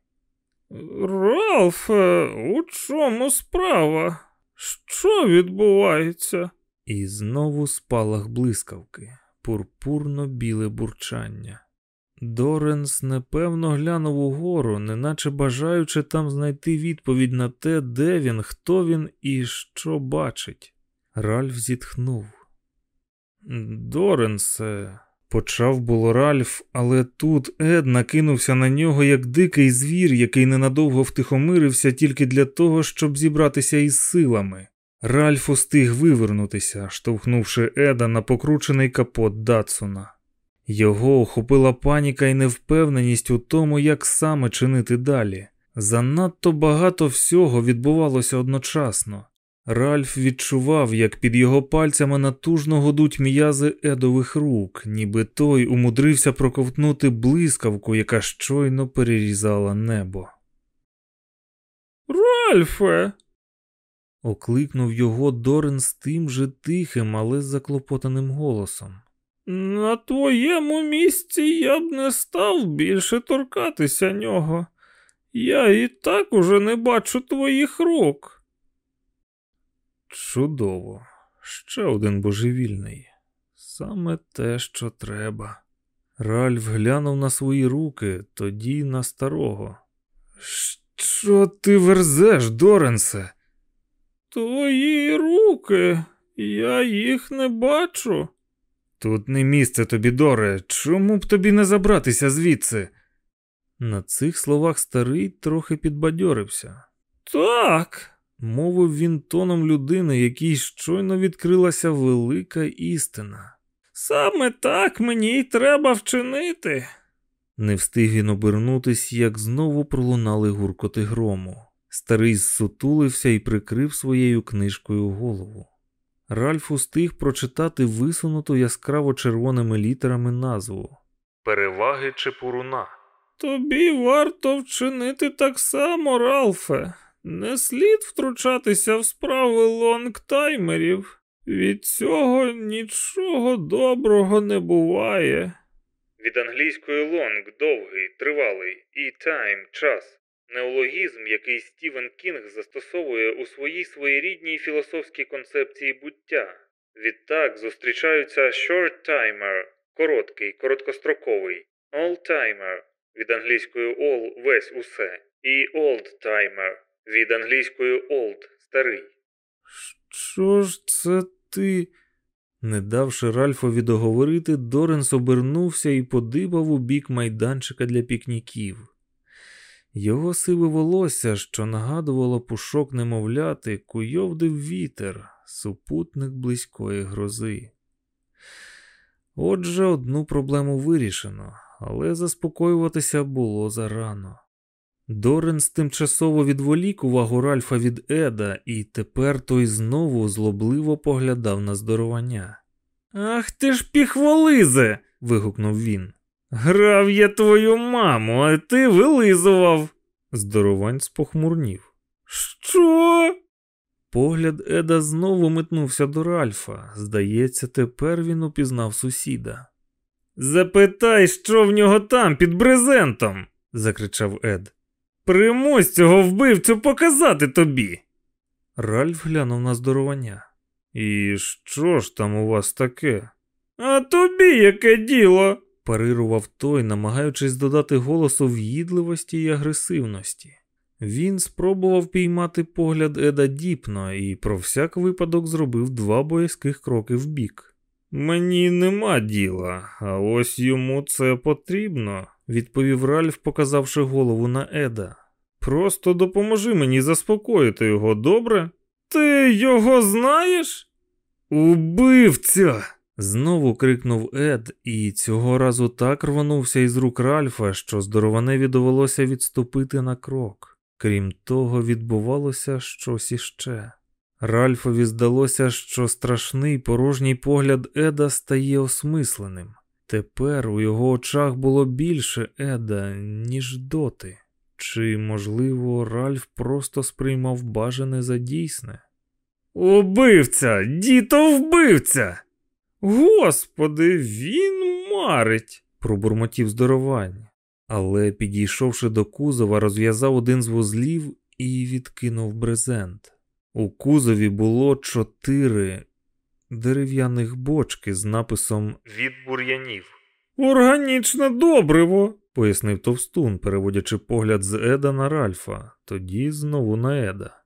Ралфе, у чому справа? Що відбувається? І знову спалах блискавки, пурпурно біле бурчання. Доренс непевно глянув угору, неначе бажаючи там знайти відповідь на те, де він, хто він і що бачить. Ральф зітхнув. Доренсе, почав було Ральф, але тут Ед накинувся на нього як дикий звір, який ненадовго втихомирився тільки для того, щоб зібратися із силами. Ральф устиг вивернутися, штовхнувши Еда на покручений капот Датсуна. Його охопила паніка і невпевненість у тому, як саме чинити далі. Занадто багато всього відбувалося одночасно. Ральф відчував, як під його пальцями натужно годуть м'язи едових рук, ніби той умудрився проковтнути блискавку, яка щойно перерізала небо. Ральфе. Окликнув його Дорен з тим же тихим, але заклопотаним голосом. На твоєму місці я б не став більше торкатися нього. Я і так уже не бачу твоїх рук. Чудово, ще один божевільний. Саме те, що треба. Ральф глянув на свої руки, тоді на старого. Що ти верзеш, Доренсе? Твої руки, я їх не бачу. Тут не місце тобі, Доре, чому б тобі не забратися звідси? На цих словах старий трохи підбадьорився. Так, мовив він тоном людини, якій щойно відкрилася велика істина. Саме так мені й треба вчинити. Не встиг він обернутись, як знову пролунали гуркоти грому. Старий зсутулився і прикрив своєю книжкою голову. Ральф устиг прочитати висунуту яскраво червоними літерами назву Переваги Чепуруна. Тобі варто вчинити так само, Ралфе. Не слід втручатися в справи лонгтаймерів. Від цього нічого доброго не буває. Від англійської long довгий, тривалий і time час. Неологізм, який Стівен Кінг застосовує у своїй своєрідній філософській концепції буття. Відтак зустрічаються short-timer – короткий, короткостроковий, all-timer – від англійської all весь усе, і old-timer – від англійської old старий. Що ж це ти? Не давши Ральфові договорити, Доренс обернувся і подибав у бік майданчика для пікніків. Його сиве волосся, що нагадувало пушок немовляти, куйовдив вітер, супутник близької грози. Отже, одну проблему вирішено, але заспокоюватися було зарано. Доренс тимчасово відволік увагу Ральфа від Еда, і тепер той знову злобливо поглядав на здоровання. Ах ти ж піхволизе. вигукнув він. Грав я твою маму, а ти вилизував. Здоровань спохмурнів. Що? Погляд Еда знову метнувся до Ральфа. Здається, тепер він упізнав сусіда. Запитай, що в нього там під брезентом, закричав Ед. Примусь цього вбивцю показати тобі. Ральф глянув на здоровання. І що ж там у вас таке? А тобі яке діло? Парирував той, намагаючись додати голосу в'їдливості і агресивності. Він спробував піймати погляд Еда діпно і про всяк випадок зробив два боязких кроки вбік. Мені нема діла, а ось йому це потрібно, відповів Ральф, показавши голову на Еда. Просто допоможи мені заспокоїти його, добре? Ти його знаєш? Убивця! Знову крикнув Ед, і цього разу так рванувся із рук Ральфа, що здорованеві довелося відступити на крок. Крім того, відбувалося щось іще. Ральфові здалося, що страшний порожній погляд Еда стає осмисленим. Тепер у його очах було більше Еда, ніж доти. Чи, можливо, Ральф просто сприймав бажане за дійсне? Убивця, діто вбивця! Господи, він марить, пробурмотів здоровань, але, підійшовши до кузова, розв'язав один з вузлів і відкинув брезент. У кузові було чотири дерев'яних бочки з написом Від бур'янів. Органічне добриво, пояснив товстун, переводячи погляд з Еда на Ральфа, тоді знову на Еда.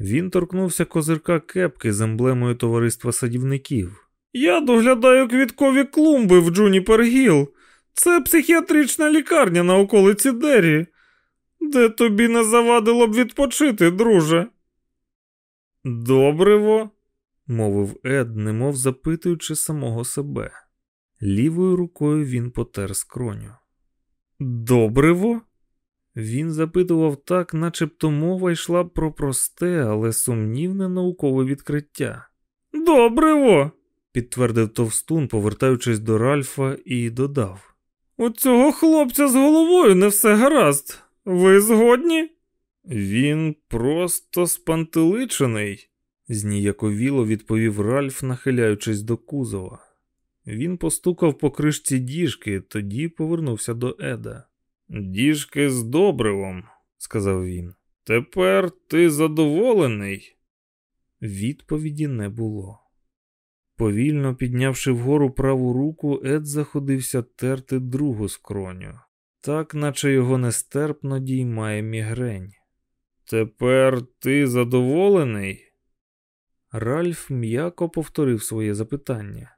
Він торкнувся козирка кепки з емблемою товариства садівників. Я доглядаю квіткові клумби в Джуніпер-Гіл. Це психіатрична лікарня на околиці Дері, де тобі не завадило б відпочити, друже. Добриво, мовив Ед, немов запитуючи самого себе. Лівою рукою він потер скроню. Добриво? Він запитував так, начебто мова йшла про просте, але сумнівне наукове відкриття. Добриво, підтвердив товстун, повертаючись до Ральфа, і додав. У цього хлопця з головою не все гаразд. Ви згодні? Він просто спантеличений, зніяковіло відповів Ральф, нахиляючись до кузова. Він постукав по кришці діжки, тоді повернувся до Еда. Діжки з добривом, сказав він. Тепер ти задоволений? Відповіді не було. Повільно піднявши вгору праву руку, Ед заходився терти другу скроню, так наче його нестерпно діймає мігрень. Тепер ти задоволений? Ральф м'яко повторив своє запитання.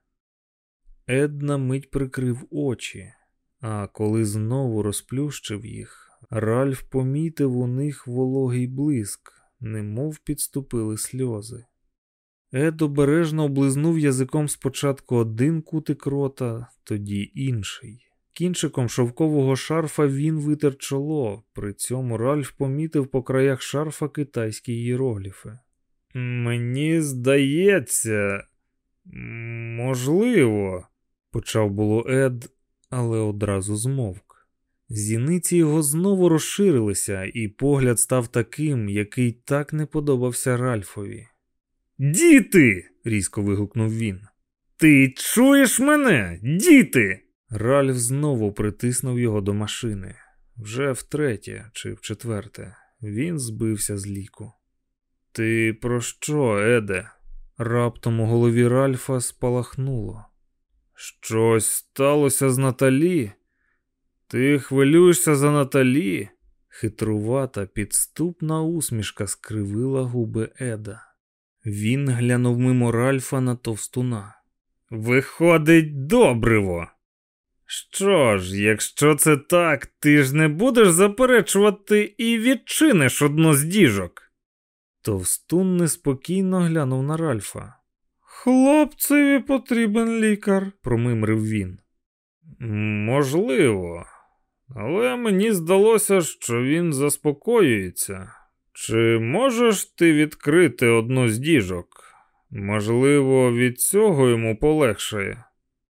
Ед на мить прикрив очі, а коли знову розплющив їх, Ральф помітив у них вологий блиск, немов підступили сльози. Ед обережно облизнув язиком спочатку один кутик рота, тоді інший. Кінчиком шовкового шарфа він витер чоло, при цьому Ральф помітив по краях шарфа китайські іерогліфи. Мені здається, можливо, почав було Ед, але одразу змовк. Зіниці його знову розширилися, і погляд став таким, який так не подобався Ральфові. Діти. різко вигукнув він. Ти чуєш мене, діти? Ральф знову притиснув його до машини. Вже втретє чи вчетверте. Він збився з ліку. Ти про що, Еде? Раптом у голові Ральфа спалахнуло. Щось сталося з Наталі? Ти хвилюєшся за Наталі? Хитрувата, підступна усмішка скривила губи Еда. Він глянув мимо Ральфа на товстуна. Виходить, добриво. Що ж, якщо це так, ти ж не будеш заперечувати і відчиниш одну з діжок. Товстун неспокійно глянув на Ральфа. Хлопцеві потрібен лікар, промимрив він. Можливо, але мені здалося, що він заспокоюється. Чи можеш ти відкрити одну з діжок? Можливо, від цього йому полегшає.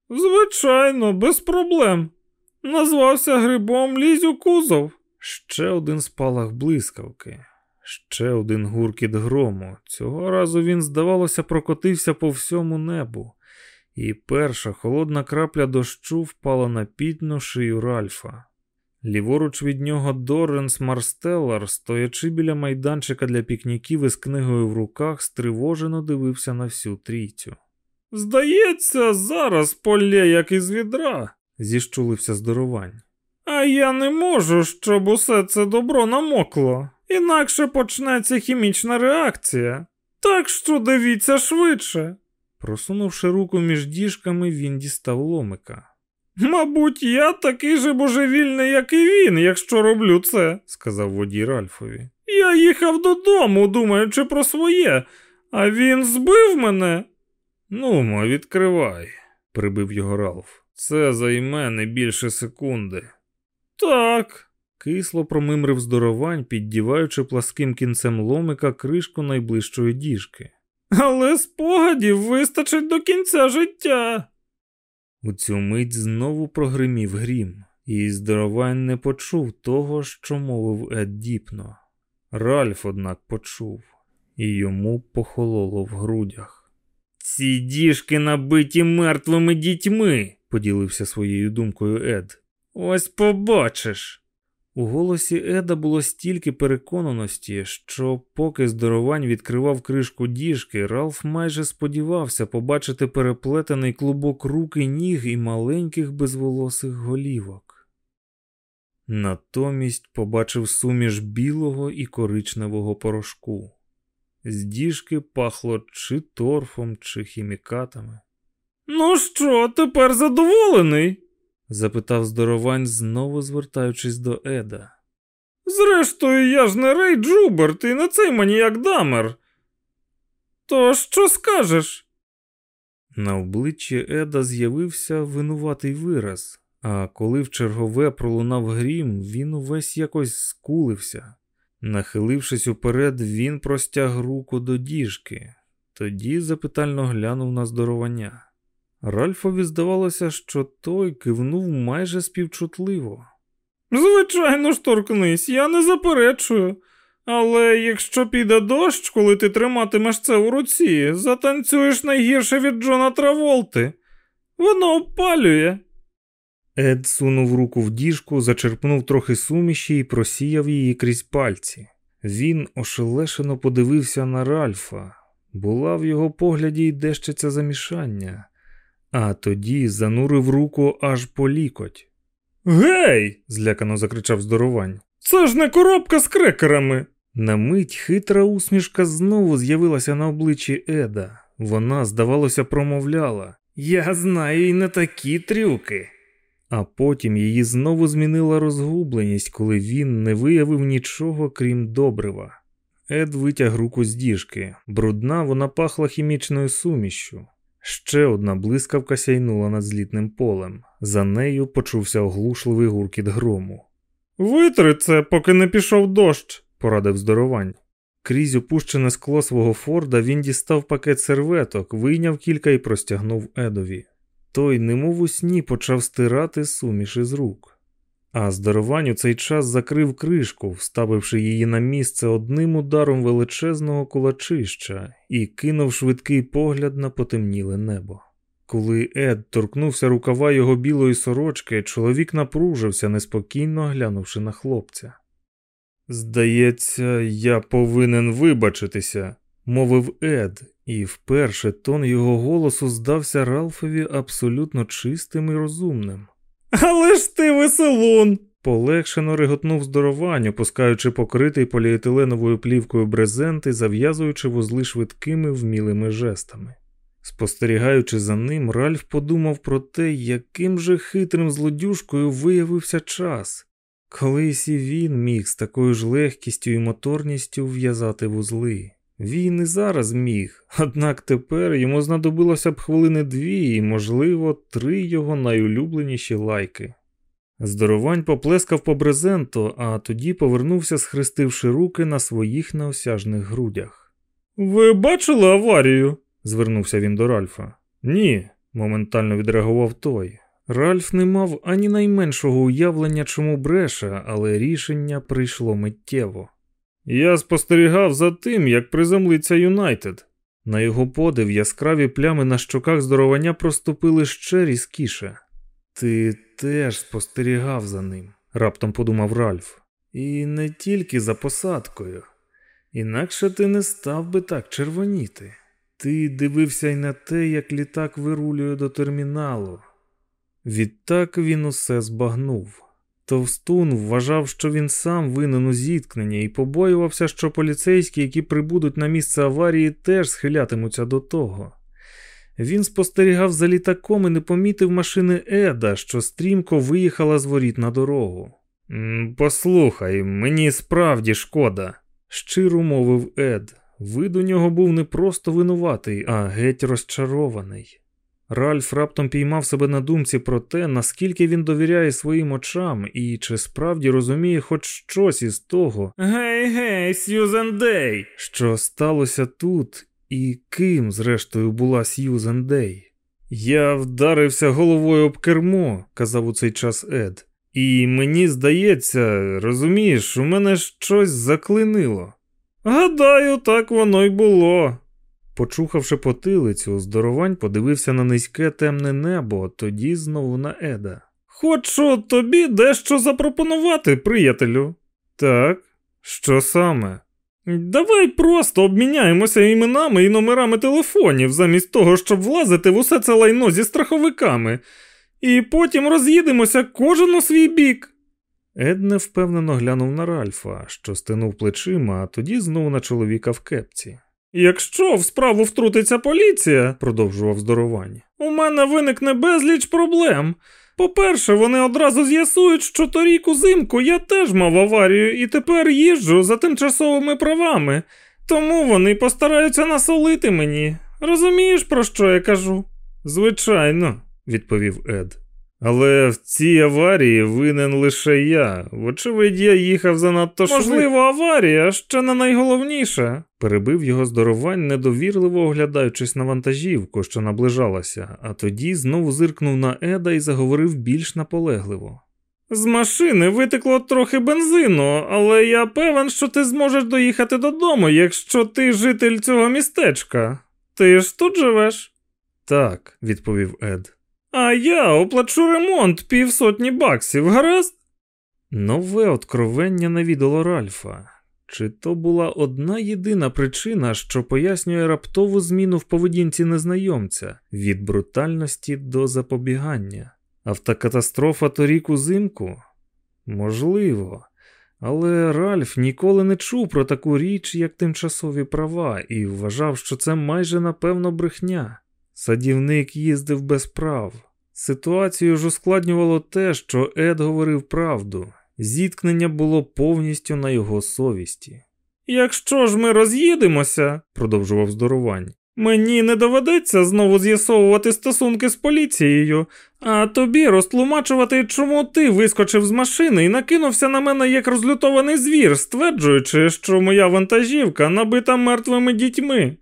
Звичайно, без проблем. Назвався грибом лізь у кузов. Ще один спалах блискавки, ще один гуркіт грому. Цього разу він, здавалося, прокотився по всьому небу, і перша холодна крапля дощу впала на підну шию Ральфа. Ліворуч від нього Доренс Марстеллар, стоячи біля майданчика для пікніків із книгою в руках, стривожено дивився на всю трійцю. Здається, зараз полє як із відра, зіщулився здоровань. А я не можу, щоб усе це добро намокло, інакше почнеться хімічна реакція. Так що дивіться швидше. Просунувши руку між діжками, він дістав ломика. Мабуть, я такий же божевільний, як і він, якщо роблю це, сказав водій Ральфові. Я їхав додому, думаючи про своє, а він збив мене. Ну, мо, відкривай, прибив його Ралф. Це займе не більше секунди. Так. Кисло промимрив здоровань, піддіваючи пласким кінцем ломика кришку найближчої діжки. Але спогадів вистачить до кінця життя. У цю мить знову прогримів грім, і здоровань не почув того, що мовив Ед Діпно. Ральф, однак, почув, і йому похололо в грудях. Ці діжки набиті мертвими дітьми, поділився своєю думкою Ед. Ось побачиш. У голосі Еда було стільки переконаності, що, поки здоровань відкривав кришку діжки, Ралф майже сподівався побачити переплетений клубок рук і ніг і маленьких безволосих голівок. Натомість побачив суміш білого і коричневого порошку. З діжки пахло чи торфом, чи хімікатами. Ну що, тепер задоволений? Запитав здоровань, знову звертаючись до Еда. Зрештою, я ж не Рей Джуберт і не цей маніяк Дамер. То що скажеш? На обличчі Еда з'явився винуватий вираз, а коли в чергове пролунав грім, він увесь якось скулився. Нахилившись уперед, він простяг руку до діжки, тоді запитально глянув на здоровання. Ральфові здавалося, що той кивнув майже співчутливо. Звичайно ж, торкнись, я не заперечую. Але якщо піде дощ, коли ти триматимеш це у руці, затанцюєш найгірше від Джона Траволти. Воно опалює. Ед сунув руку в діжку, зачерпнув трохи суміші і просіяв її крізь пальці. Він ошелешено подивився на Ральфа. Була в його погляді й дещиця замішання а тоді занурив руку аж по лікоть. Гей! злякано закричав здоровань. Це ж не коробка з крекерами. На мить хитра усмішка знову з'явилася на обличчі Еда. Вона, здавалося, промовляла Я знаю і не такі трюки. А потім її знову змінила розгубленість, коли він не виявив нічого крім добрива. Ед витяг руку з діжки. Брудна вона пахла хімічною сумішю. Ще одна блискавка сяйнула над злітним полем. За нею почувся оглушливий гуркіт грому. Витри це, поки не пішов дощ, порадив здоровань. Крізь опущене скло свого Форда він дістав пакет серветок, вийняв кілька і простягнув Едові. Той, немов у сні, почав стирати суміш із рук. А здоровань у цей час закрив кришку, вставивши її на місце одним ударом величезного кулачища і кинув швидкий погляд на потемніле небо. Коли Ед торкнувся рукава його білої сорочки, чоловік напружився, неспокійно глянувши на хлопця. Здається, я повинен вибачитися, мовив Ед, і вперше тон його голосу здався Ралфові абсолютно чистим і розумним. Але ж ти веселун. Полегшено реготнув здоровань, опускаючи покритий поліетиленовою плівкою брезент і зав'язуючи вузли швидкими вмілими жестами. Спостерігаючи за ним, Ральф подумав про те, яким же хитрим злодюшкою виявився час. Колись і він міг з такою ж легкістю і моторністю в'язати вузли. Він і зараз міг, однак тепер йому знадобилося б хвилини дві і, можливо, три його найулюбленіші лайки. Здоровань поплескав по брезенту, а тоді повернувся, схрестивши руки на своїх неосяжних грудях. Ви бачили аварію? звернувся він до Ральфа. Ні, моментально відреагував той. Ральф не мав ані найменшого уявлення, чому бреше, але рішення прийшло миттєво. Я спостерігав за тим, як приземлиться Юнайтед. На його подив яскраві плями на щоках здоровання проступили ще різкіше. Ти теж спостерігав за ним, раптом подумав Ральф. І не тільки за посадкою. Інакше ти не став би так червоніти. Ти дивився й на те, як літак вирулює до терміналу. Відтак він усе збагнув. Товстун вважав, що він сам винен у зіткненні, і побоювався, що поліцейські, які прибудуть на місце аварії, теж схилятимуться до того. Він спостерігав за літаком і не помітив машини Еда, що стрімко виїхала з воріт на дорогу. Послухай, мені справді шкода, щиро мовив Ед. Вид у нього був не просто винуватий, а геть розчарований. Ральф раптом піймав себе на думці про те, наскільки він довіряє своїм очам і чи справді розуміє хоч щось із того, гей, гей, Сьюзен Дей, що сталося тут, і ким, зрештою, була Сьюзен Дей. Я вдарився головою об кермо, казав у цей час Ед, і мені здається, розумієш, у мене щось заклинило. Гадаю, так воно й було. Почухавши потилицю, здоровань подивився на низьке темне небо, тоді знову на Еда. Хочу тобі дещо запропонувати, приятелю. Так, що саме? Давай просто обміняємося іменами і номерами телефонів, замість того, щоб влазити в усе це лайно зі страховиками, і потім роз'їдемося кожен у свій бік. Ед невпевнено глянув на Ральфа, що стинув плечима, а тоді знову на чоловіка в кепці. Якщо в справу втрутиться поліція, продовжував здоровань, у мене виникне безліч проблем. По-перше, вони одразу з'ясують, що торік узимку я теж мав аварію і тепер їжджу за тимчасовими правами, тому вони постараються насолити мені. Розумієш, про що я кажу? Звичайно, відповів Ед. Але в цій аварії винен лише я. Вочевидь, я їхав занадто швидко. Можливо, аварія ще не найголовніше, перебив його здоровань, недовірливо оглядаючись на вантажівку, що наближалася, а тоді знову зиркнув на Еда і заговорив більш наполегливо. З машини витекло трохи бензину, але я певен, що ти зможеш доїхати додому, якщо ти житель цього містечка. Ти ж тут живеш? Так, відповів Ед. А я оплачу ремонт півсотні баксів, гаразд? Нове откровення навідало Ральфа. Чи то була одна єдина причина, що пояснює раптову зміну в поведінці незнайомця від брутальності до запобігання? Автокатастрофа торік узимку? Можливо, але Ральф ніколи не чув про таку річ, як тимчасові права, і вважав, що це майже напевно брехня. Садівник їздив без прав. Ситуацію ж ускладнювало те, що Ед говорив правду. Зіткнення було повністю на його совісті. Якщо ж ми роз'їдемося, продовжував здоровань, мені не доведеться знову з'ясовувати стосунки з поліцією, а тобі розтлумачувати, чому ти вискочив з машини і накинувся на мене як розлютований звір, стверджуючи, що моя вантажівка набита мертвими дітьми.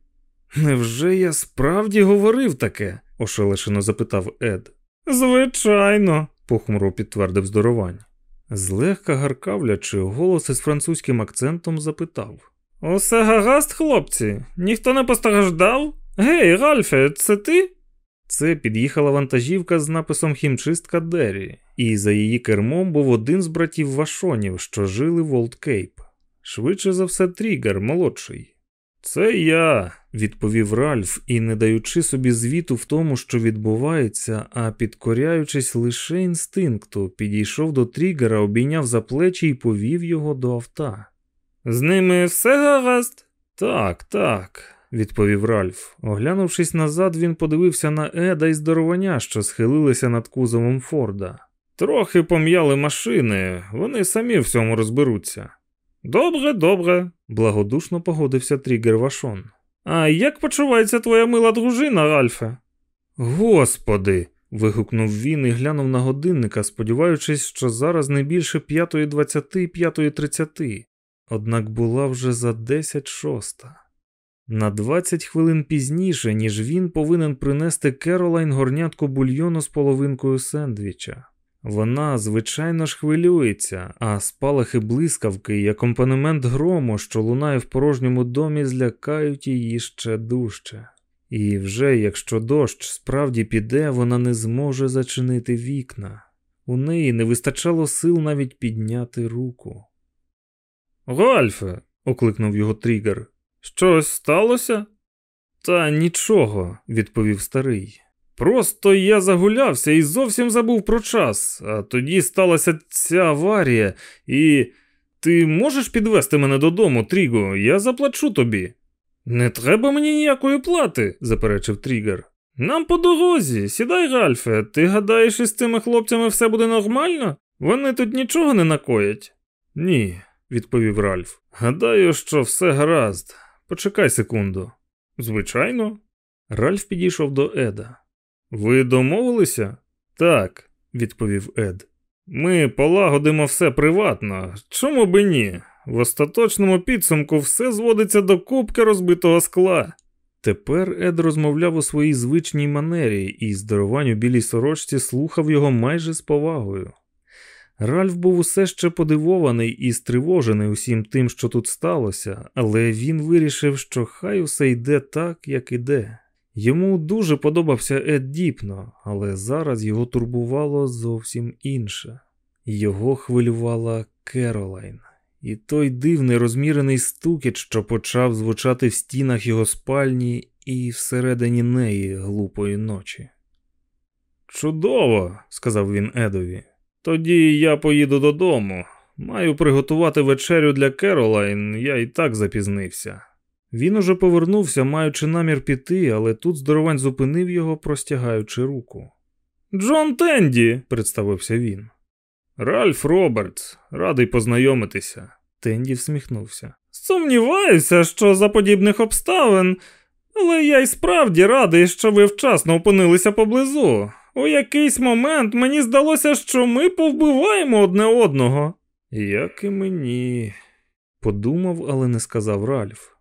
Невже я справді говорив таке? ошелешено запитав Ед. Звичайно, похмуро підтвердив здоровань. Злегка гаркавлячи, голос із французьким акцентом запитав: Усе гаразд, хлопці, ніхто не постраждав? Гей, Ральфе, це ти? Це під'їхала вантажівка з написом Хімчистка Дері, і за її кермом був один з братів Вашонів, що жили в Олдкейп. Швидше за все, Трігер, молодший. Це я, відповів Ральф і, не даючи собі звіту в тому, що відбувається, а підкоряючись лише інстинкту, підійшов до Трігера, обійняв за плечі і повів його до авто. З ними все гаразд? Так, так, відповів Ральф. Оглянувшись назад, він подивився на Еда і здоровання, що схилилися над кузовом Форда. Трохи пом'яли машини, вони самі в цьому розберуться. Добре, добре, благодушно погодився Трігер Вашон. А як почувається твоя мила дружина, Ральфе? Господи. вигукнув він і глянув на годинника, сподіваючись, що зараз не більше п'ятої двадцяти, п'ятої тридцяти. Однак була вже за десять шоста. На 20 хвилин пізніше, ніж він повинен принести Керолайн горнятку бульйону з половинкою сендвіча. Вона, звичайно ж, хвилюється, а спалахи блискавки і акомпанемент грому, що лунає в порожньому домі, злякають її ще дужче. І вже якщо дощ справді піде, вона не зможе зачинити вікна. У неї не вистачало сил навіть підняти руку. Гальфе, окликнув його тригер. Щось сталося? Та нічого, відповів старий. Просто я загулявся і зовсім забув про час, а тоді сталася ця аварія, і ти можеш підвести мене додому, Тріго, я заплачу тобі. Не треба мені ніякої плати, заперечив Трігер. Нам по дорозі, сідай, Ральфе, ти гадаєш, із цими хлопцями все буде нормально? Вони тут нічого не накоять? Ні, відповів Ральф. Гадаю, що все гаразд. Почекай секунду. Звичайно. Ральф підійшов до Еда. Ви домовилися? Так, відповів Ед. Ми полагодимо все приватно. Чому би ні? В остаточному підсумку все зводиться до кубки розбитого скла. Тепер Ед розмовляв у своїй звичній манері і здорувань у білій сорочці слухав його майже з повагою. Ральф був усе ще подивований і стривожений усім тим, що тут сталося, але він вирішив, що хай усе йде так, як іде. Йому дуже подобався Ед Діпно, але зараз його турбувало зовсім інше. Його хвилювала Керолайн, і той дивний розмірений стукіт, що почав звучати в стінах його спальні і всередині неї глупої ночі. Чудово, сказав він Едові. Тоді я поїду додому. Маю приготувати вечерю для Керолайн, я і так запізнився. Він уже повернувся, маючи намір піти, але тут здоровань зупинив його, простягаючи руку. Джон Тенді, представився він. Ральф Робертс, радий познайомитися. Тенді всміхнувся. Сумніваюся, що за подібних обставин, але я й справді радий, що ви вчасно опинилися поблизу. У якийсь момент мені здалося, що ми повбиваємо одне одного. Як і мені, подумав, але не сказав Ральф.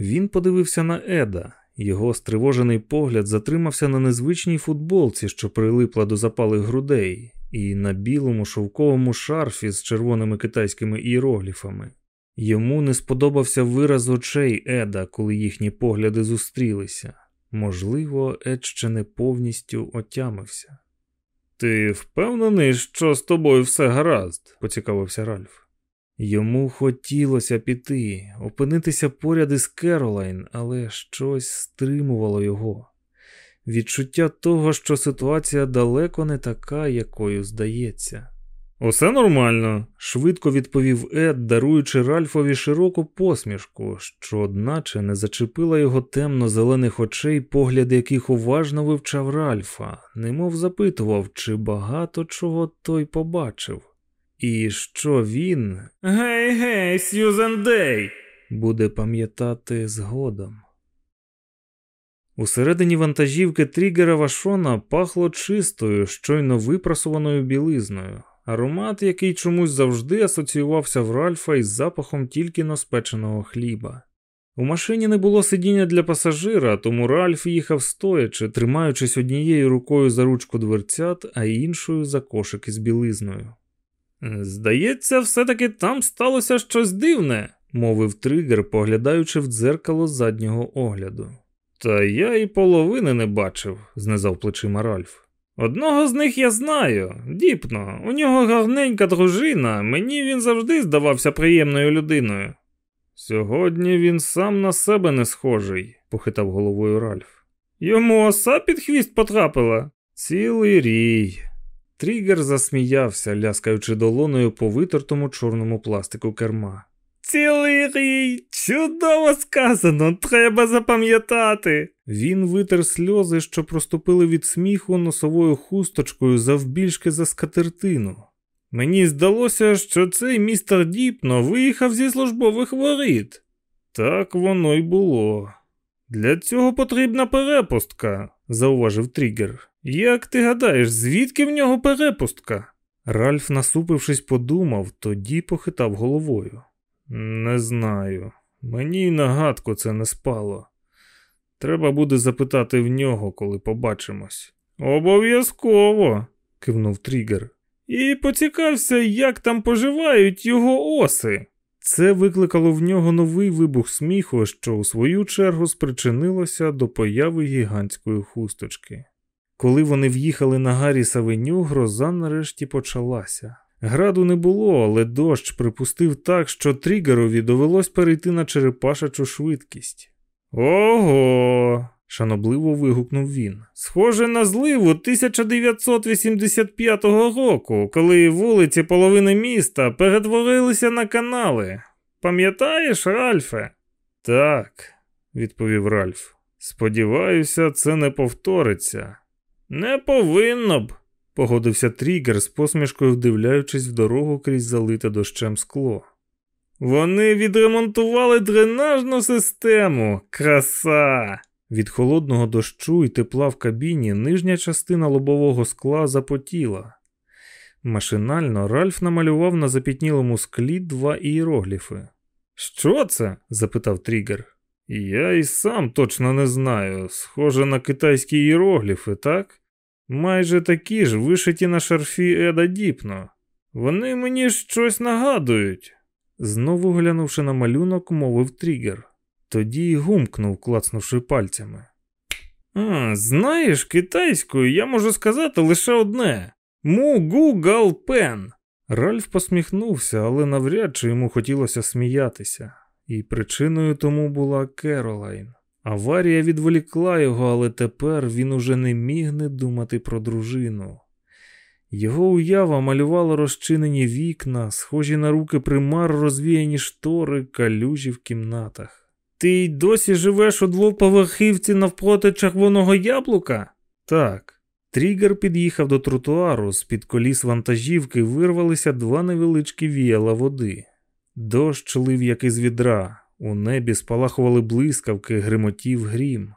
Він подивився на Еда, його стривожений погляд затримався на незвичній футболці, що прилипла до запалих грудей, і на білому шовковому шарфі з червоними китайськими іерогліфами. Йому не сподобався вираз очей Еда, коли їхні погляди зустрілися. Можливо, Ед ще не повністю отямився. Ти впевнений, що з тобою все гаразд? поцікавився Ральф. Йому хотілося піти, опинитися поряд із Керолайн, але щось стримувало його. Відчуття того, що ситуація далеко не така, якою здається. Усе нормально, швидко відповів Ед, даруючи Ральфові широку посмішку, що, одначе, не зачепила його темно-зелених очей, погляд яких уважно вивчав Ральфа, немов запитував, чи багато чого той побачив. І що він, гей, гей, Сьюзен Дей, буде пам'ятати згодом. Усередині вантажівки тригера Вашона пахло чистою, щойно випрасуваною білизною, аромат, який чомусь завжди асоціювався в Ральфа із запахом тільки наспеченого хліба. У машині не було сидіння для пасажира, тому Ральф їхав стоячи, тримаючись однією рукою за ручку дверцят, а іншою за кошик із білизною. Здається, все-таки там сталося щось дивне, мовив тригер, поглядаючи в дзеркало заднього огляду. Та я і половини не бачив, знизав плечима Ральф. Одного з них я знаю, діпно, у нього гарненька дружина, мені він завжди здавався приємною людиною. Сьогодні він сам на себе не схожий, похитав головою Ральф. Йому оса під хвіст потрапила. Цілий рій. Тригер засміявся, ляскаючи долоною по витертому чорному пластику керма. Цілий рій, чудово сказано, треба запам'ятати. Він витер сльози, що проступили від сміху носовою хусточкою завбільшки за скатертину. Мені здалося, що цей містер Діпно виїхав зі службових воріт. Так воно й було. Для цього потрібна перепустка, зауважив Тригер. Як ти гадаєш, звідки в нього перепустка? Ральф, насупившись, подумав, тоді похитав головою. Не знаю. Мені й нагадку це не спало. Треба буде запитати в нього, коли побачимось. Обов'язково, кивнув Трігер. І поцікався, як там поживають його оси. Це викликало в нього новий вибух сміху, що у свою чергу спричинилося до появи гігантської хусточки. Коли вони в'їхали на Гарріс Авеню, гроза нарешті почалася. Граду не було, але дощ припустив так, що тригерові довелось перейти на черепашачу швидкість. Ого! шанобливо вигукнув він. Схоже на зливу 1985 року, коли вулиці половини міста перетворилися на канали. Пам'ятаєш, Ральфе? Так, відповів Ральф. Сподіваюся, це не повториться. Не повинно б, погодився Трігер з посмішкою, вдивляючись в дорогу крізь залите дощем скло. Вони відремонтували дренажну систему. Краса! Від холодного дощу і тепла в кабіні нижня частина лобового скла запотіла. Машинально Ральф намалював на запітнілому склі два ієрогліфи. Що це? запитав Трігер. Я і сам точно не знаю. Схоже на китайські іерогліфи, так? Майже такі ж вишиті на шарфі Еда Діпно. Вони мені щось нагадують. Знову глянувши на малюнок, мовив Трігер. Тоді й гумкнув, клацнувши пальцями. А, Знаєш, китайською я можу сказати лише одне му гал пен. Ральф посміхнувся, але навряд чи йому хотілося сміятися, і причиною тому була Керолайн. Аварія відволікла його, але тепер він уже не міг не думати про дружину. Його уява малювала розчинені вікна, схожі на руки примар, розвіяні штори, калюжі в кімнатах. Ти й досі живеш у двоповерхівці навпроти червоного яблука? Так. Трігер під'їхав до тротуару, з під коліс вантажівки вирвалися два невеличкі віяла води. Дощ лив, як із відра, у небі спалахували блискавки, гримотів грім.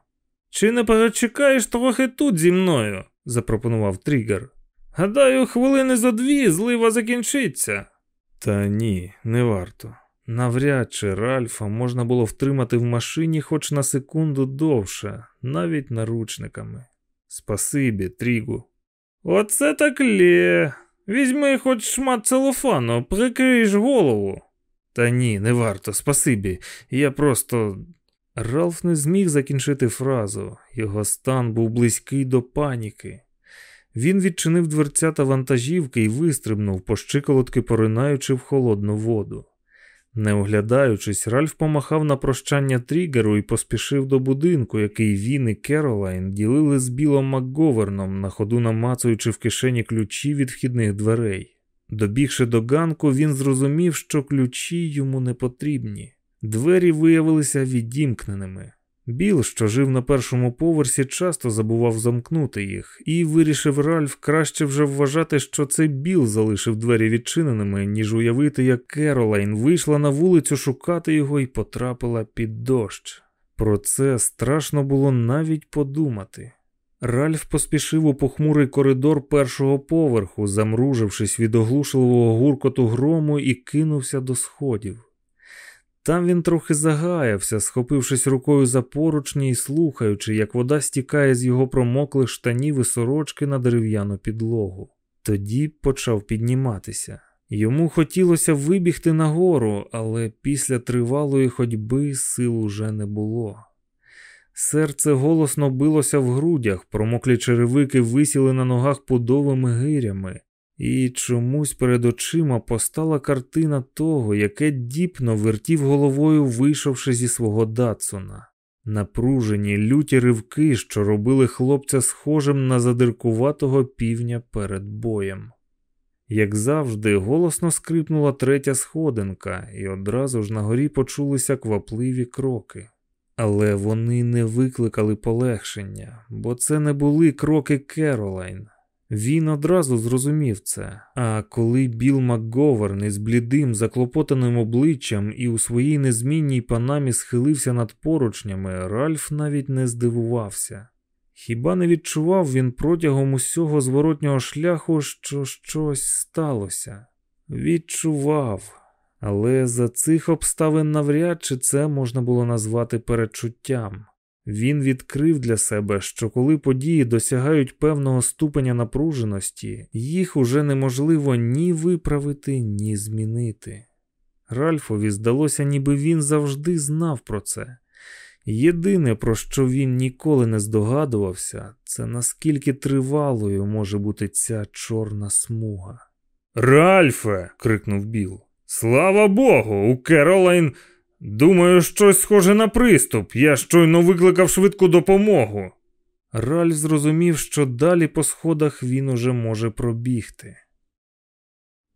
Чи не перечекаєш трохи тут зі мною? запропонував Трігер. Гадаю, хвилини за дві злива закінчиться. Та ні, не варто. Навряд чи Ральфа можна було втримати в машині хоч на секунду довше, навіть наручниками. Спасибі, Трігу. Оце так лє. Візьми хоч шмат целофану, прикриєш голову. Та ні, не варто, спасибі. Я просто. Ральф не зміг закінчити фразу. Його стан був близький до паніки. Він відчинив дверцята вантажівки і вистрибнув, по щиколотки поринаючи в холодну воду. Не оглядаючись, Ральф помахав на прощання тригеру і поспішив до будинку, який він і Керолайн ділили з Білом Макговерном, на ходу намацуючи в кишені ключі від вхідних дверей. Добігши до ганку, він зрозумів, що ключі йому не потрібні. Двері виявилися відімкненими. Біл, що жив на першому поверсі, часто забував замкнути їх, і вирішив Ральф краще вже вважати, що це Біл залишив двері відчиненими, ніж уявити, як Керолайн вийшла на вулицю шукати його і потрапила під дощ. Про це страшно було навіть подумати. Ральф поспішив у похмурий коридор першого поверху, замружившись від оглушливого гуркоту грому, і кинувся до сходів. Там він трохи загаявся, схопившись рукою за поручні і слухаючи, як вода стікає з його промоклих штанів і сорочки на дерев'яну підлогу. Тоді почав підніматися. Йому хотілося вибігти нагору, але після тривалої ходьби сил уже не було. Серце голосно билося в грудях, промоклі черевики висіли на ногах пудовими гирями, і чомусь перед очима постала картина того, яке діпно вертів головою, вийшовши зі свого Датсона. Напружені люті ривки, що робили хлопця схожим на задиркуватого півня перед боєм. Як завжди, голосно скрипнула третя сходинка, і одразу ж на горі почулися квапливі кроки. Але вони не викликали полегшення, бо це не були кроки Керолайн. Він одразу зрозумів це. А коли Біл МакГоверн із блідим, заклопотаним обличчям і у своїй незмінній панамі схилився над поручнями, Ральф навіть не здивувався. Хіба не відчував він протягом усього зворотнього шляху, що щось сталося? Відчував, але за цих обставин навряд чи це можна було назвати перечуттям. Він відкрив для себе, що коли події досягають певного ступеня напруженості, їх уже неможливо ні виправити, ні змінити. Ральфові здалося, ніби він завжди знав про це. Єдине, про що він ніколи не здогадувався, це наскільки тривалою може бути ця чорна смуга. Ральфе. крикнув Біл. Слава Богу, у Керолайн. Думаю, щось схоже на приступ. Я щойно викликав швидку допомогу. Ральф зрозумів, що далі по сходах він уже може пробігти.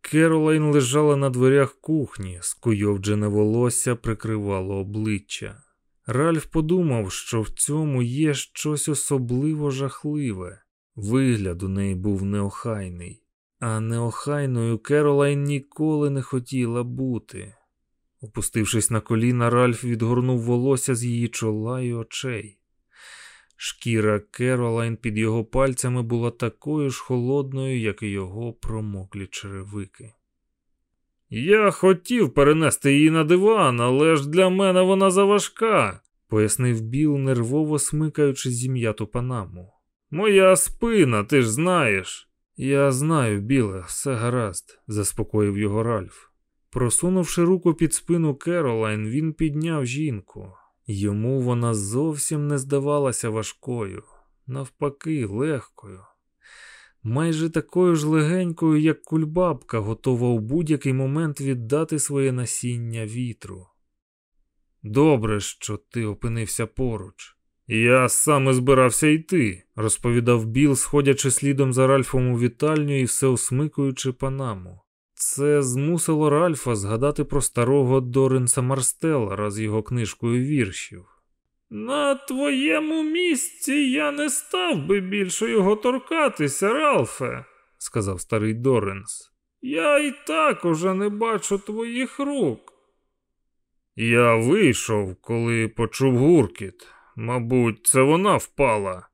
Керолайн лежала на дверях кухні, скуйовджене волосся прикривало обличчя. Ральф подумав, що в цьому є щось особливо жахливе. Вигляд у неї був неохайний, а неохайною Керолайн ніколи не хотіла бути. Опустившись на коліна, Ральф відгорнув волосся з її чола й очей. Шкіра Керолайн під його пальцями була такою ж холодною, як і його промоклі черевики. Я хотів перенести її на диван, але ж для мене вона заважка, пояснив Біл, нервово смикаючи зім'яту панаму. Моя спина, ти ж знаєш. Я знаю, Біле, все гаразд, заспокоїв його Ральф. Просунувши руку під спину Керолайн, він підняв жінку. Йому вона зовсім не здавалася важкою, навпаки, легкою, майже такою ж легенькою, як кульбабка, готова у будь-який момент віддати своє насіння вітру. Добре, що ти опинився поруч. Я саме збирався йти, розповідав Біл, сходячи слідом за Ральфом у вітальню і все усмикуючи панаму. Це змусило Ральфа згадати про старого Доренса Марстеллера з його книжкою віршів. На твоєму місці я не став би більше його торкатися, Ральфе, сказав старий Доренс. Я і так уже не бачу твоїх рук. Я вийшов, коли почув гуркіт. Мабуть, це вона впала.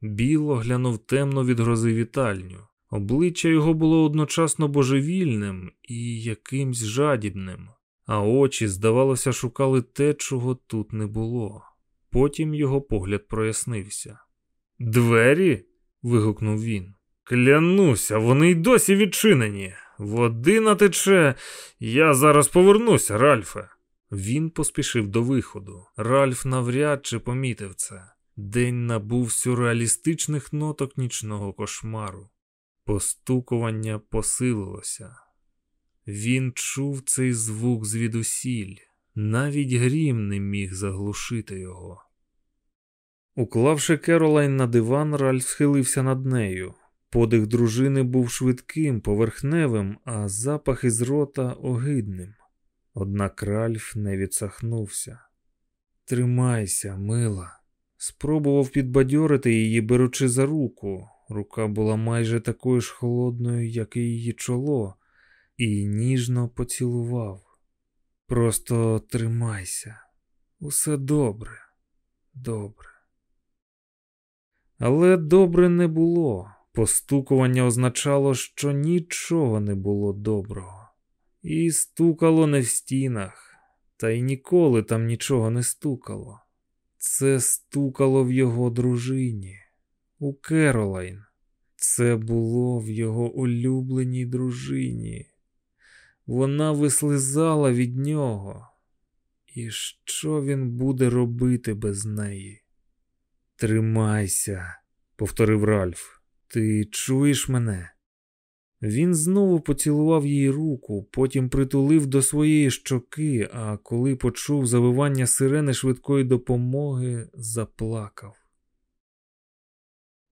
Біл оглянув темно від грози вітальню. Обличчя його було одночасно божевільним і якимсь жадібним, а очі, здавалося, шукали те, чого тут не було. Потім його погляд прояснився. Двері? вигукнув він. Клянуся, вони й досі відчинені. Води натече. Я зараз повернуся, Ральфе. Він поспішив до виходу. Ральф навряд чи помітив це. День набув сюрреалістичних ноток нічного кошмару. Постукування посилилося. Він чув цей звук звідусіль, навіть грім не міг заглушити його. Уклавши Керолайн на диван, Ральф схилився над нею. Подих дружини був швидким, поверхневим, а запах із рота огидним. Однак Ральф не відсахнувся. Тримайся, мила. Спробував підбадьорити її, беручи за руку. Рука була майже такою ж холодною, як і її чоло, і ніжно поцілував. Просто тримайся, усе добре, добре. Але добре не було. Постукування означало, що нічого не було доброго. І стукало не в стінах, та й ніколи там нічого не стукало. Це стукало в його дружині у Керолайн. Це було в його улюбленій дружині. Вона вислизала від нього. І що він буде робити без неї? Тримайся, повторив Ральф. Ти чуєш мене? Він знову поцілував її руку, потім притулив до своєї щоки, а коли почув завивання сирени швидкої допомоги, заплакав.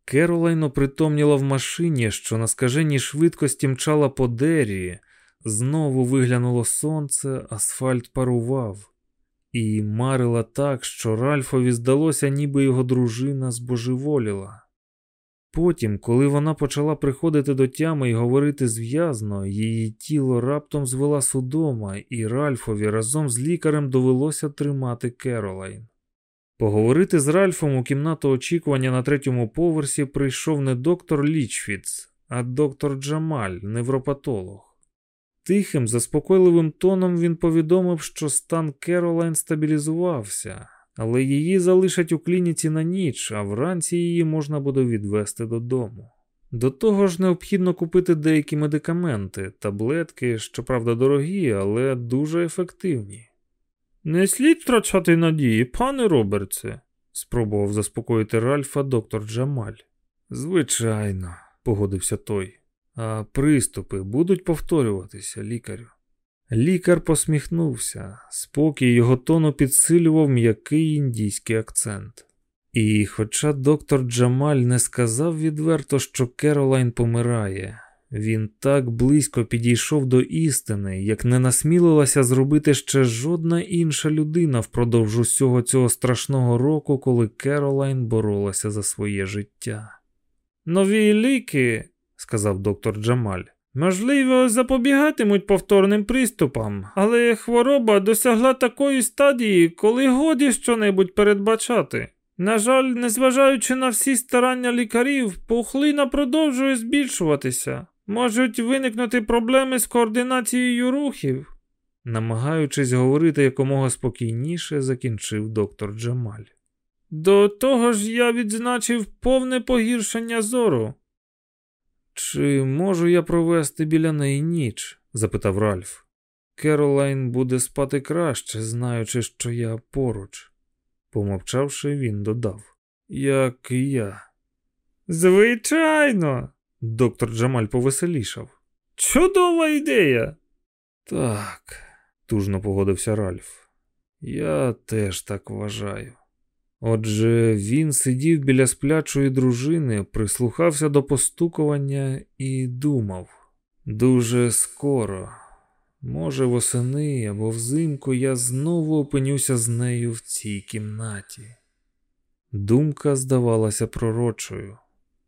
Керолайн опритомніла в машині, що на скаженій швидкості мчала по дерії. Знову виглянуло сонце, асфальт парував, і марила так, що Ральфові здалося, ніби його дружина збожеволіла. Потім, коли вона почала приходити до тями і говорити зв'язно, її тіло раптом звела судома, і Ральфові разом з лікарем довелося тримати Керолайн. Поговорити з Ральфом у кімнату очікування на третьому поверсі прийшов не доктор Лічфіц, а доктор Джамаль, невропатолог. Тихим, заспокойливим тоном він повідомив, що стан Керолайн стабілізувався, але її залишать у клініці на ніч, а вранці її можна буде відвести додому. До того ж, необхідно купити деякі медикаменти, таблетки, щоправда, дорогі, але дуже ефективні. Не слід втрачати надії, пане Робертсе, спробував заспокоїти Ральфа доктор Джамаль. Звичайно, погодився той. А приступи будуть повторюватися, лікарю. Лікар посміхнувся, спокій його тону підсилював м'який індійський акцент. І, хоча доктор Джамаль не сказав відверто, що Керолайн помирає, він так близько підійшов до істини, як не насмілилася зробити ще жодна інша людина впродовж усього цього страшного року, коли Керолайн боролася за своє життя. Нові ліки, сказав доктор Джамаль, можливо, запобігатимуть повторним приступам, але хвороба досягла такої стадії, коли годі щонебудь передбачати. На жаль, незважаючи на всі старання лікарів, пухлина продовжує збільшуватися. Можуть виникнути проблеми з координацією рухів. Намагаючись говорити якомога спокійніше, закінчив доктор Джамаль. До того ж, я відзначив повне погіршення зору. Чи можу я провести біля неї ніч? запитав Ральф. Керолайн буде спати краще, знаючи, що я поруч. Помовчавши, він додав, як і я. Звичайно, доктор Джамаль повеселішав. Чудова ідея. Так, тужно погодився Ральф. Я теж так вважаю. Отже, він сидів біля сплячої дружини, прислухався до постукування і думав дуже скоро, може, восени або взимку я знову опинюся з нею в цій кімнаті. Думка здавалася пророчою.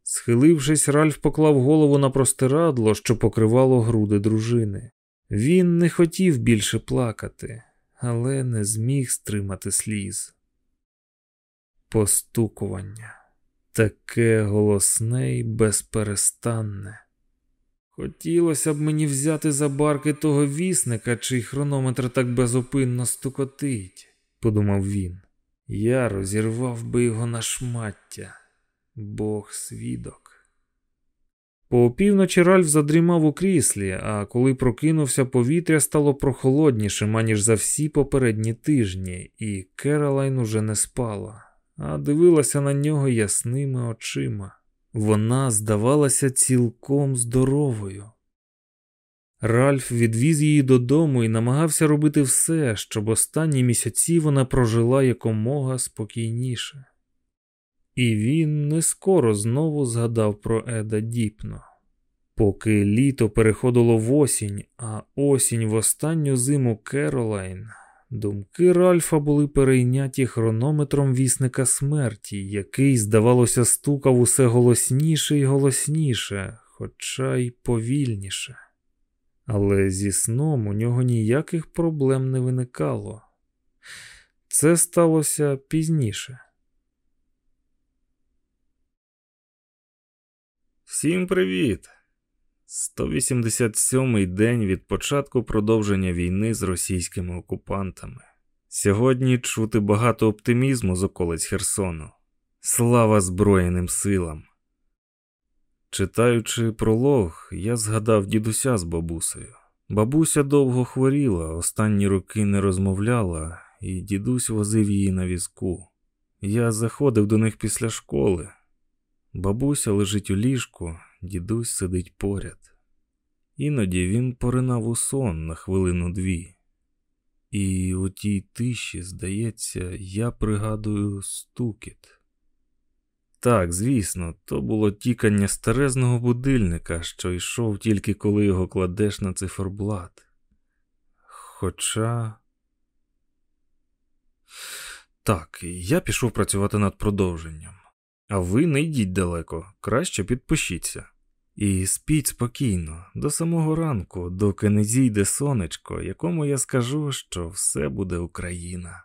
Схилившись, Ральф поклав голову на простирадло, що покривало груди дружини. Він не хотів більше плакати, але не зміг стримати сліз. Постукування таке голосне і безперестанне. Хотілося б мені взяти за барки того вісника, чий хронометр так безупинно стукотить, подумав він. Я розірвав би його на шмаття, Бог свідок. По опівночі Ральф задрімав у кріслі, а коли прокинувся, повітря стало прохолоднішим, аніж за всі попередні тижні, і Керолайн уже не спала, а дивилася на нього ясними очима. Вона здавалася цілком здоровою. Ральф відвіз її додому і намагався робити все, щоб останні місяці вона прожила якомога спокійніше. І він не скоро знову згадав про Еда Діпно. Поки літо переходило в осінь, а осінь в останню зиму Керолайн, думки Ральфа були перейняті хронометром вісника смерті, який, здавалося, стукав усе голосніше і голосніше, хоча й повільніше. Але зі сном у нього ніяких проблем не виникало. Це сталося пізніше. Всім привіт! 187-й день від початку продовження війни з російськими окупантами. Сьогодні чути багато оптимізму з околиць Херсону. Слава Збройним силам! Читаючи пролог, я згадав дідуся з бабусею. Бабуся довго хворіла, останні роки не розмовляла, і дідусь возив її на візку. Я заходив до них після школи. Бабуся лежить у ліжку, дідусь сидить поряд. Іноді він поринав у сон на хвилину дві. І у тій тиші, здається, я пригадую стукіт. Так, звісно, то було тікання старезного будильника, що йшов тільки коли його кладеш на циферблат. Хоча. Так, я пішов працювати над продовженням. А ви не йдіть далеко, краще підпишіться. І спіть спокійно, до самого ранку, доки не зійде сонечко, якому я скажу, що все буде Україна.